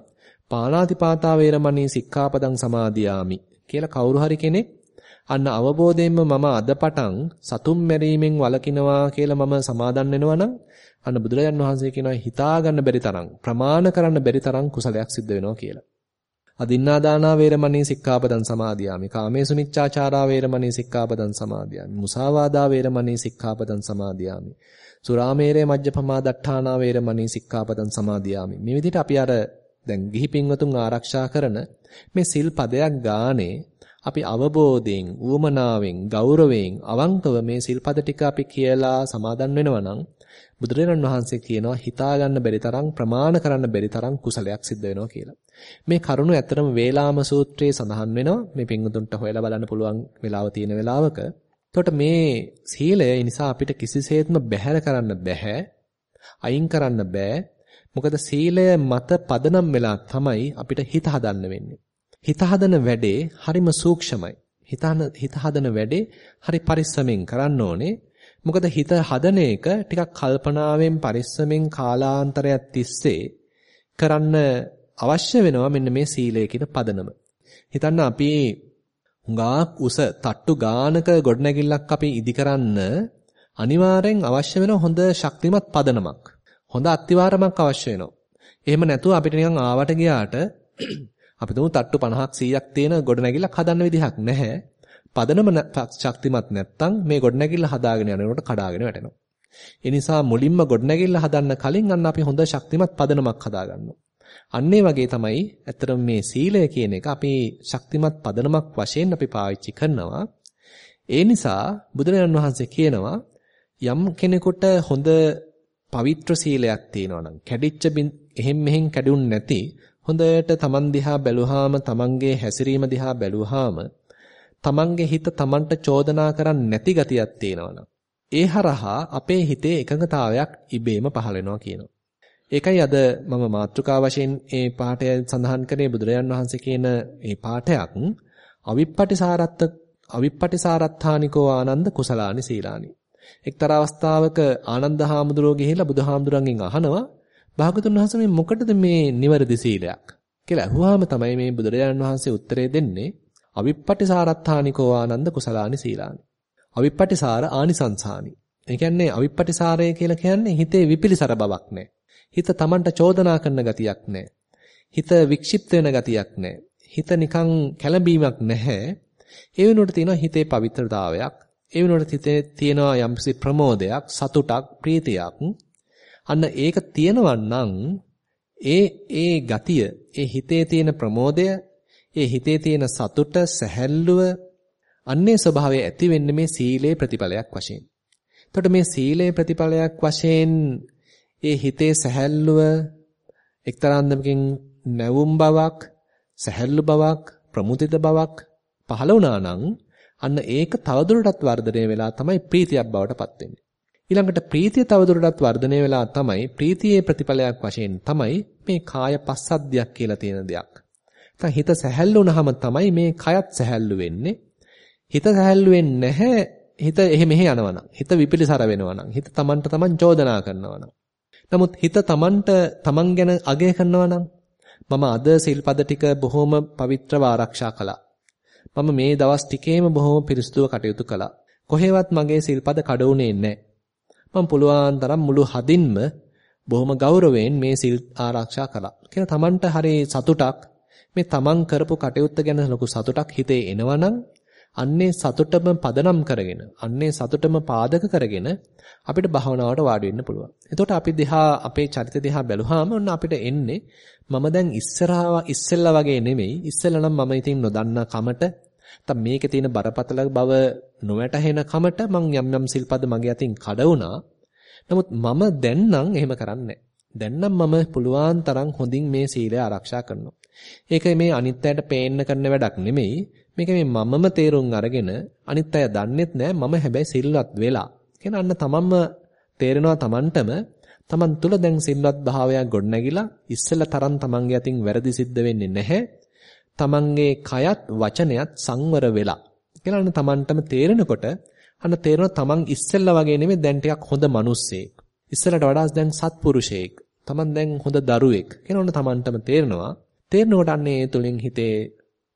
A: පාණාතිපාතා වේරමණී සික්ඛාපදං සමාදියාමි කියලා කවුරු හරි කෙනෙක් අන්න අවබෝධයෙන්ම මම අදපටන් සතුම් මැරීමෙන් වළකිනවා කියලා මම සමාදන් වෙනවා නම් අන්න බුදුරජාන් වහන්සේ කියනවා හිතා ගන්න බැරි තරම් ප්‍රමාණ කරන්න බැරි තරම් කුසලයක් සිද්ධ වෙනවා කියලා. අදින්නා දානා වේරමණී සික්ඛාපදං සමාදියාමි. කාමේසු මිච්ඡාචාරා වේරමණී සික්ඛාපදං සමාදියාමි. මුසාවාදා වේරමණී සික්ඛාපදං සමාදියාමි. සුරාමේරේ මජ්ජපමා දට්ඨානා වේරමණී සික්ඛාපදං සමාදියාමි. මේ විදිහට අපි අර දැන් ගිහි පින්වතුන් ආරක්ෂා කරන මේ සිල් පදයක් ගානේ අපි අවබෝධයෙන්, ඌමනාවෙන්, ගෞරවයෙන් අවංකව මේ සිල්පද ටික අපි කියලා සමාදන් වෙනවා නම් බුදුරජාණන් වහන්සේ කියනවා හිතා ගන්න බැරි තරම් ප්‍රමාණ කරන්න බැරි තරම් කුසලයක් සිද්ධ වෙනවා කියලා. මේ කරුණ ඇත්තටම වේලාම සූත්‍රයේ සඳහන් වෙනවා. මේ පිංගුතුන්ට හොයලා බලන්න පුළුවන් වෙලාව තියෙන වෙලාවක. එතකොට මේ සීලය නිසා අපිට කිසිසේත්ම බැහැර කරන්න බෑ. අයින් කරන්න බෑ. මොකද සීලය මත පදනම් වෙලා තමයි අපිට හිත හදන්න වෙන්නේ. හිත හදන වැඩේ හරිම සූක්ෂමයි. හිත හදන වැඩේ හරි පරිස්සමෙන් කරන්න ඕනේ. මොකද හිත හදන එක ටිකක් කල්පනාවෙන් පරිස්සමෙන් කාලාන්තරයක් තිස්සේ කරන්න අවශ්‍ය වෙනවා මෙන්න මේ සීලය කියන පදනම. හිතන්න අපි හුඟක් උස තට්ටු ගානක ගොඩනැගිල්ලක් අපි ඉදි කරන්න අනිවාර්යෙන් අවශ්‍ය වෙන හොඳ ශක්තිමත් පදනමක්. හොඳ අත්විවරමක් අවශ්‍ය වෙනවා. එහෙම නැතුව අපිට නිකන් ආවට ගියාට අපි තුමු තට්ටු 50ක් 100ක් තියෙන ගොඩනැගිල්ලක් හදන්න විදිහක් නැහැ. පදනම ශක්තිමත් නැත්තම් මේ ගොඩනැගිල්ල හදාගෙන යනකොට කඩාගෙන වැටෙනවා. ඒ නිසා මුලින්ම ගොඩනැගිල්ල හදන්න කලින් අන්න අපි හොඳ ශක්තිමත් පදනමක් හදාගන්නවා. අන්න වගේ තමයි ඇත්තටම මේ සීලය කියන එක අපි ශක්තිමත් පදනමක් වශයෙන් අපි පාවිච්චි කරනවා. ඒ නිසා බුදුරජාණන් වහන්සේ කියනවා යම් කෙනෙකුට හොඳ පවිත්‍ර සීලයක් තියෙනවා නම් කැඩිච්ච එහෙම් මෙහෙම් කැඩුන් නැති හොඳට තමන් දිහා බැලුවාම තමන්ගේ හැසිරීම දිහා බැලුවාම තමන්ගේ හිත තමන්ට චෝදනා කරන්නේ නැති ගතියක් තියෙනවා ඒ හරහා අපේ හිතේ එකඟතාවයක් ඉබේම පහළ වෙනවා කියනවා. ඒකයි අද මම මාතෘකා වශයෙන් මේ පාඩය සඳහන් කරේ බුදුරජාන් වහන්සේ කියන මේ පාඩයක් අවිප්පටිසාරත්ත අවිප්පටිසාරත්ථානිකෝ ආනන්ද කුසලානි සීලානි. එක්තරා අවස්ථාවක ආනන්ද හාමුදුරුවෝ ගිහිල්ලා බුදුහාමුදුරන්ගෙන් අහනවා භාගතුන් වහන්සේ මේ මොකටද මේ නිවැරදි සීලයක් කියලා අහුවාම තමයි මේ බුදුරජාණන් වහන්සේ උත්තරේ දෙන්නේ අවිප්පටිසාරත්ථානිකෝ ආනන්ද කුසලානි සීලානි. අවිප්පටිසාර ආනිසංසානි. ඒ කියන්නේ අවිප්පටිසාරය කියලා කියන්නේ හිතේ විපිලිසර බවක් නැහැ. හිත Tamanට චෝදනා කරන ගතියක් නැහැ. හිත වික්ෂිප්ත වෙන ගතියක් නැහැ. හිත නිකන් කැළඹීමක් නැහැ. ඒ වෙනුවට තියෙනවා හිතේ පවිත්‍රතාවයක්. ඒ වෙනුවට හිතේ තියෙනවා යම්කිසි ප්‍රමෝදයක්, සතුටක්, ප්‍රීතියක්. අන්න ඒක තියෙනවා නම් ඒ ඒ ගතිය, ඒ හිතේ තියෙන ප්‍රමෝදය, ඒ හිතේ තියෙන සතුට, සැහැල්ලුව අන්නේ ස්වභාවය ඇති වෙන්නේ මේ සීලේ ප්‍රතිඵලයක් වශයෙන්. එතකොට මේ සීලේ ප්‍රතිඵලයක් වශයෙන් ඒ හිතේ සැහැල්ලුව එක්තරාන්දමකින් නැවුම් බවක්, සැහැල්ලු බවක්, ප්‍රමුදිත බවක් පහළ වුණා නම් අන්න ඒක තවදුරටත් වර්ධනය වෙලා තමයි ප්‍රීතියක් බවට පත් වෙන්නේ. ඊළඟට ප්‍රීතිය තවදුරටත් වර්ධනය වෙලා තමයි ප්‍රීතියේ ප්‍රතිඵලයක් වශයෙන් තමයි මේ කාය පස්සද්ධියක් කියලා තියෙන දෙයක්. නැත්නම් හිත සැහැල්ලු වුණාම තමයි මේ කයත් සැහැල්ලු වෙන්නේ. හිත සැහැල්ලු වෙන්නේ නැහැ හිත එහෙ මෙහෙ යනවනම්. හිත විපිලිසර වෙනවනම්. හිත Tamanට Taman චෝදනා කරනවනම්. නමුත් හිත Tamanට Taman ගැන අගය කරනවනම් මම අද සිල්පද ටික බොහොම පවිත්‍රව ආරක්ෂා කළා. මම මේ දවස් ටිකේම බොහොම පිරිසුදුව කටයුතු කළා. කොහෙවත් මගේ සිල්පද කඩවුනේ නැහැ. මම පුළුවන් තරම් මුළු හදින්ම බොහොම ගෞරවයෙන් මේ සිල් ආරක්ෂා කළා. කියලා Tamanට හරි සතුටක් මේ Taman කරපු කටයුත්ත ගැන ලොකු සතුටක් හිතේ එනවනම් අන්නේ සතුටම පදනම් කරගෙන අන්නේ සතුටම පාදක කරගෙන අපිට භාවනාවට වාඩි වෙන්න පුළුවන්. එතකොට අපි දිහා අපේ චරිත දිහා බැලුවාම ඔන්න අපිට එන්නේ මම දැන් ඉස්සරහා ඉස්සෙල්ලා වගේ නෙමෙයි. ඉස්සෙල්ලා නම් මම ඉතින් නොදන්නා කමට නැත්නම් මේකේ තියෙන බරපතල බව නොවැටහෙන කමට මං යම් යම් සිල්පද මගේ අතින් කඩවුණා. නමුත් මම දැන් නම් එහෙම කරන්නේ දැන් නම් මම පුළුවන් තරම් හොඳින් මේ සීලය ආරක්ෂා කරනවා. ඒක මේ අනිත්‍යයට පේන්න කරන වැඩක් නෙමෙයි. මේක මේ මමම තේරුම් අරගෙන අනිත් අය දන්නෙත් නෑ මම හැබැයි සිල්වත් වෙලා. කියන අන්න තමන්ම තේරෙනවා තමන්ටම තමන් තුල දැන් සිල්වත් භාවයක් ගොඩනැගිලා ඉස්සෙල්ලා තරම් තමන්ගේ අතින් වැරදි සිද්ධ වෙන්නේ නැහැ. තමන්ගේ කයත් වචනයත් සංවර වෙලා. කියලා අන්න තමන්ටම තේරෙනකොට අන්න තේරෙනවා තමන් ඉස්සෙල්ලා වගේ නෙමෙයි දැන් ටිකක් හොඳ මිනිස්සෙක්. ඉස්සෙල්ලට වඩා දැන් සත්පුරුෂයෙක්. තමන් දැන් හොඳ දරුවෙක්. කියන ඔන්න තමන්ටම තේරෙනවා. තේරෙනකොට අන්නේ තුලින් හිතේ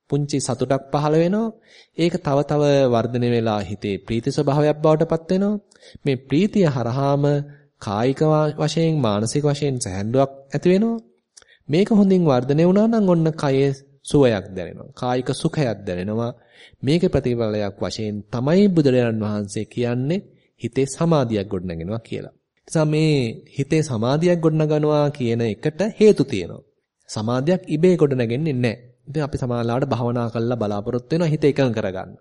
A: පුංචි සතුටක් පහළ වෙනවා. ඒක තව තව වර්ධනය වෙලා හිතේ ප්‍රීති ස්වභාවයක් බවට පත් වෙනවා. මේ ප්‍රීතිය හරහාම කායික වශයෙන් මානසික වශයෙන් සැහැල්ලුවක් ඇති වෙනවා. මේක හොඳින් වර්ධනය වුණා නම් ඔන්න කයේ සුවයක් දැනෙනවා. කායික සුඛයක් දැනෙනවා. මේකේ ප්‍රතිඵලයක් වශයෙන් තමයි බුදුරජාණන් වහන්සේ කියන්නේ හිතේ සමාධියක් ගොඩනගෙනවා කියලා. නිසා මේ හිතේ සමාධියක් ගොඩනගනවා කියන එකට හේතු තියෙනවා. සමාධියක් ඉබේ ගොඩනගෙන්නේ නැහැ. ඉතින් අපි සමාලාවට භාවනා කරලා බලාපොරොත්තු වෙනවා හිත එකඟ කරගන්න.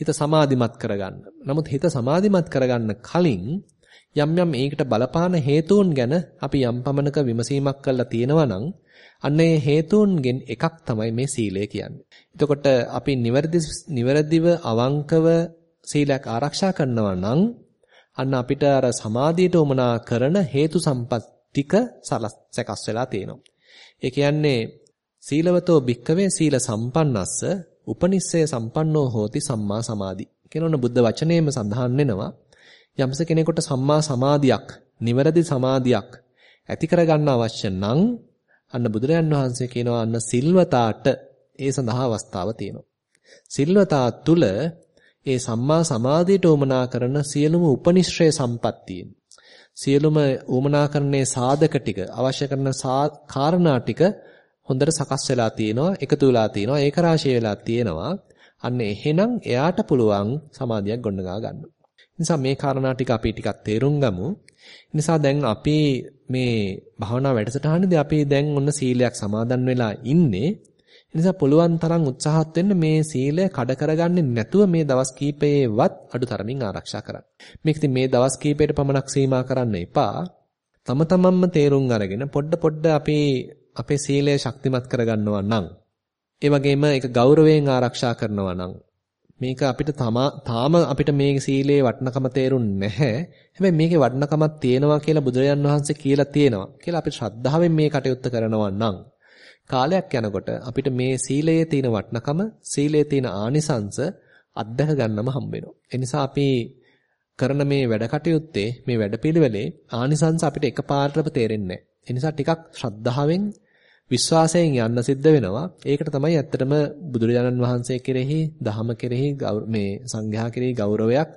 A: හිත සමාධිමත් කරගන්න. නමුත් හිත සමාධිමත් කරගන්න කලින් යම් යම් ඒකට බලපාන හේතුන් ගැන අපි යම් පමණක විමසීමක් කරලා තියෙනවා නම් අන්න ඒ හේතුන්ගෙන් එකක් තමයි මේ සීලය කියන්නේ. එතකොට අපි නිවැරදි නිවැරදිව අවංකව සීලයක් ආරක්ෂා කරනවා නම් අන්න අපිට අර සමාධියට උමනා කරන හේතු සම්පත්තික සකස් වෙලා තියෙනවා. ඒ කියන්නේ සීලවතෝ භික්කවේ සීල සම්පන්නස්ස උපනිස්සය සම්පන්නෝ හෝති සම්මා සමාධි. කියනොන බුද්ධ වචනේම සඳහන් වෙනවා. යම්ස කෙනෙකුට සම්මා සමාධියක්, නිවැරදි සමාධියක් ඇති කරගන්න අවශ්‍ය නම් අන්න බුදුරයන් වහන්සේ කියනවා අන්න සිල්වතාට ඒ සඳහා අවස්ථාව තියෙනවා. සිල්වතා තුල ඒ සම්මා සමාධියට උමනා කරන සියලුම උපනිශ්‍රේ සම්පත්තියෙන් සියලුම උමනා කරන්නේ සාධක ටික අවශ්‍ය කරන කාරණා ටික හොඳට සකස් වෙලා තියෙනවා එකතු වෙලා තියෙනවා ඒක රාශිය වෙලා තියෙනවා අන්න එහෙනම් එයාට පුළුවන් සමාධියක් ගොඩනගා ගන්න. නිසා මේ කාරණා ටික අපි ටිකක් තේරුම් ගමු. නිසා දැන් අපි මේ භාවනා වැඩසටහනේදී අපි දැන් ඔන්න සීලයක් සමාදන් වෙලා ඉන්නේ. නිසා පුළුවන් තරම් උත්සාහත් වෙන්න මේ සීලය කඩ කරගන්නේ නැතුව මේ දවස් කීපයේවත් අඩුතරමින් ආරක්ෂා කරන්න. මේක ඉතින් මේ දවස් කීපයට පමණක් සීමා කරන්න එපා. තම තමන්ම තේරුම් අරගෙන පොඩ පොඩ අපේ අපේ සීලය ශක්තිමත් කරගන්නවා නම් ඒ වගේම ඒක ගෞරවයෙන් ආරක්ෂා කරනවා නම් මේක අපිට තාම අපිට මේ සීලේ වටිනකම තේරුන්නේ නැහැ. හැබැයි මේකේ වටිනකමක් තියෙනවා කියලා බුදුරජාන් වහන්සේ කියලා තියෙනවා. කියලා අපි ශ්‍රද්ධාවෙන් මේ කටයුත්ත කරනවා නම් කාලයක් යනකොට අපිට මේ සීලයේ තියෙන වටිනකම, සීලයේ තියෙන ආනිසංස අත්දැක ගන්නම හම්බ වෙනවා. ඒ නිසා අපි කරන මේ වැඩ කටයුත්තේ මේ වැඩපිළිවෙලේ ආනිසංස අපිට එකපාරටම තේරෙන්නේ නැහැ. ඒ නිසා ටිකක් ශ්‍රද්ධාවෙන් විශ්වාසයෙන් යන්න සිද්ධ වෙනවා. ඒකට තමයි ඇත්තටම බුදුරජාණන් වහන්සේ කෙරෙහි, ධහම කෙරෙහි මේ සංඝයා කෙරෙහි ගෞරවයක්,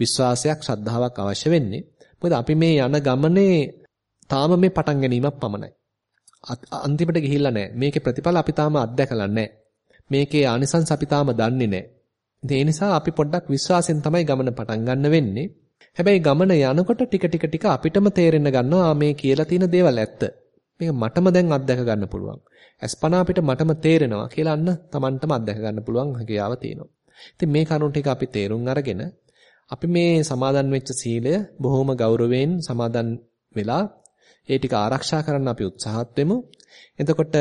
A: විශ්වාසයක්, ශ්‍රද්ධාවක් අවශ්‍ය වෙන්නේ. මොකද අපි මේ යන ගමනේ තාම මේ පටන් ගැනීමක් පමණයි. අන්තිමට ගිහිල්ලා නැහැ. මේකේ ප්‍රතිඵල අපි තාම අත්දැකලා නැහැ. මේකේ ආනිසංස අපි තාම දන්නේ නැහැ. ඒ නිසා අපි පොඩ්ඩක් විශ්වාසයෙන් තමයි ගමන පටන් ගන්න වෙන්නේ. හැබැයි ගමන යනකොට ටික ටික ටික අපිටම තේරෙන්න ගන්නවා මේ කියලා තියෙන දේවල් ඇත්ත. මේක මටම දැන් අත්දැක ගන්න පුළුවන්. අස්පනා අපිට මටම තේරෙනවා කියලා අන්න Tamanටම අත්දැක ගන්න පුළුවන් හැකියාව තියෙනවා. ඉතින් මේ කරුණු ටික අපි තේරුම් අරගෙන අපි මේ සමාදන් වෙච්ච සීලය බොහොම ගෞරවයෙන් සමාදන් වෙලා ඒ ටික ආරක්ෂා කරන්න අපි උත්සාහත් වෙමු. එතකොට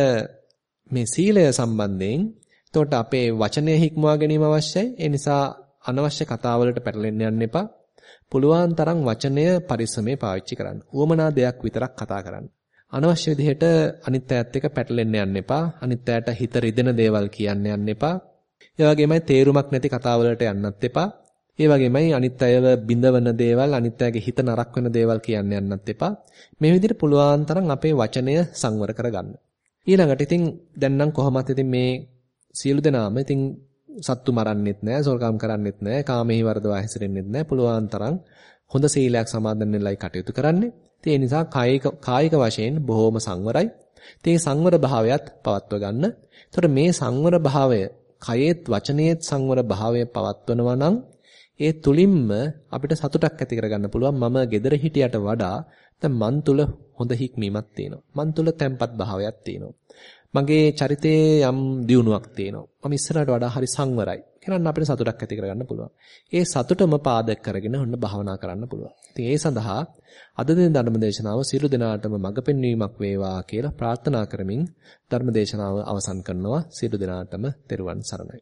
A: මේ සීලය සම්බන්ධයෙන් එතකොට අපේ වචනය හික්මවා ගැනීම අවශ්‍යයි. ඒ නිසා අනවශ්‍ය කතාවලට පැටලෙන්න යන්න එපා. පුළුවන් තරම් වචනය පරිස්සමේ පාවිච්චි කරන්න. උවමනා දෙයක් විතරක් කතා කරන්න. අනවශ්‍ය විදිහට අනිත් අයත් එක්ක පැටලෙන්න යන්න එපා. අනිත් අයට හිත රිදෙන දේවල් කියන්න යන්න එපා. ඒ වගේමයි තේරුමක් නැති කතාවලට යන්නත් එපා. ඒ වගේමයි අනිත් අයව බිඳවන දේවල්, අනිත් අයගේ හිත නරක වෙන දේවල් කියන්න යන්නත් එපා. මේ විදිහට පුළුවන් තරම් අපේ වචනය සංවර කරගන්න. ඊළඟට ඉතින් දැන් නම් කොහොමත් ඉතින් මේ සියලු දෙනාම ඉතින් සත්තු මරන්නෙත් නැහැ, සොරකම් කරන්නෙත් නැහැ, කාමෙහි වර්ධවා හැසිරෙන්නෙත් නැහැ. පුළුවන් තරම් හොඳ සීලයක් සමාදන් වෙන්නයි කටයුතු කරන්නේ. ඒ නිසා කායික කායික වශයෙන් බොහොම සංවරයි. ඉතින් සංවර භාවයත් පවත්ව ගන්න. එතකොට මේ සංවර භාවය කයේත් වචනයේත් සංවර භාවය පවත්වනවා නම් ඒ තුලින්ම අපිට සතුටක් ඇති කරගන්න පුළුවන් මම gedara හිටියට වඩා දැන් මන් තුල හොඳ හික්මීමක් තියෙනවා. මන් තුල තැම්පත් භාවයක් තියෙනවා. මගේ චරිතයේ යම් දියුණුවක් තියෙනවා. මම ඉස්සරහට වඩා හරි සංවරයි. කියනන්න අපිට සතුටක් ඇති කරගන්න පුළුවන්. ඒ සතුටම පාදක කරගෙන ඔන්න භාවනා කරන්න පුළුවන්. ඉතින් ඒ සඳහා අද දින ධර්මදේශනාව සියලු දෙනාටම මඟ පෙන්වීමක් වේවා කියලා ප්‍රාර්ථනා කරමින් ධර්මදේශනාව අවසන් කරනවා. සියලු දෙනාටම තෙරුවන් සරණයි.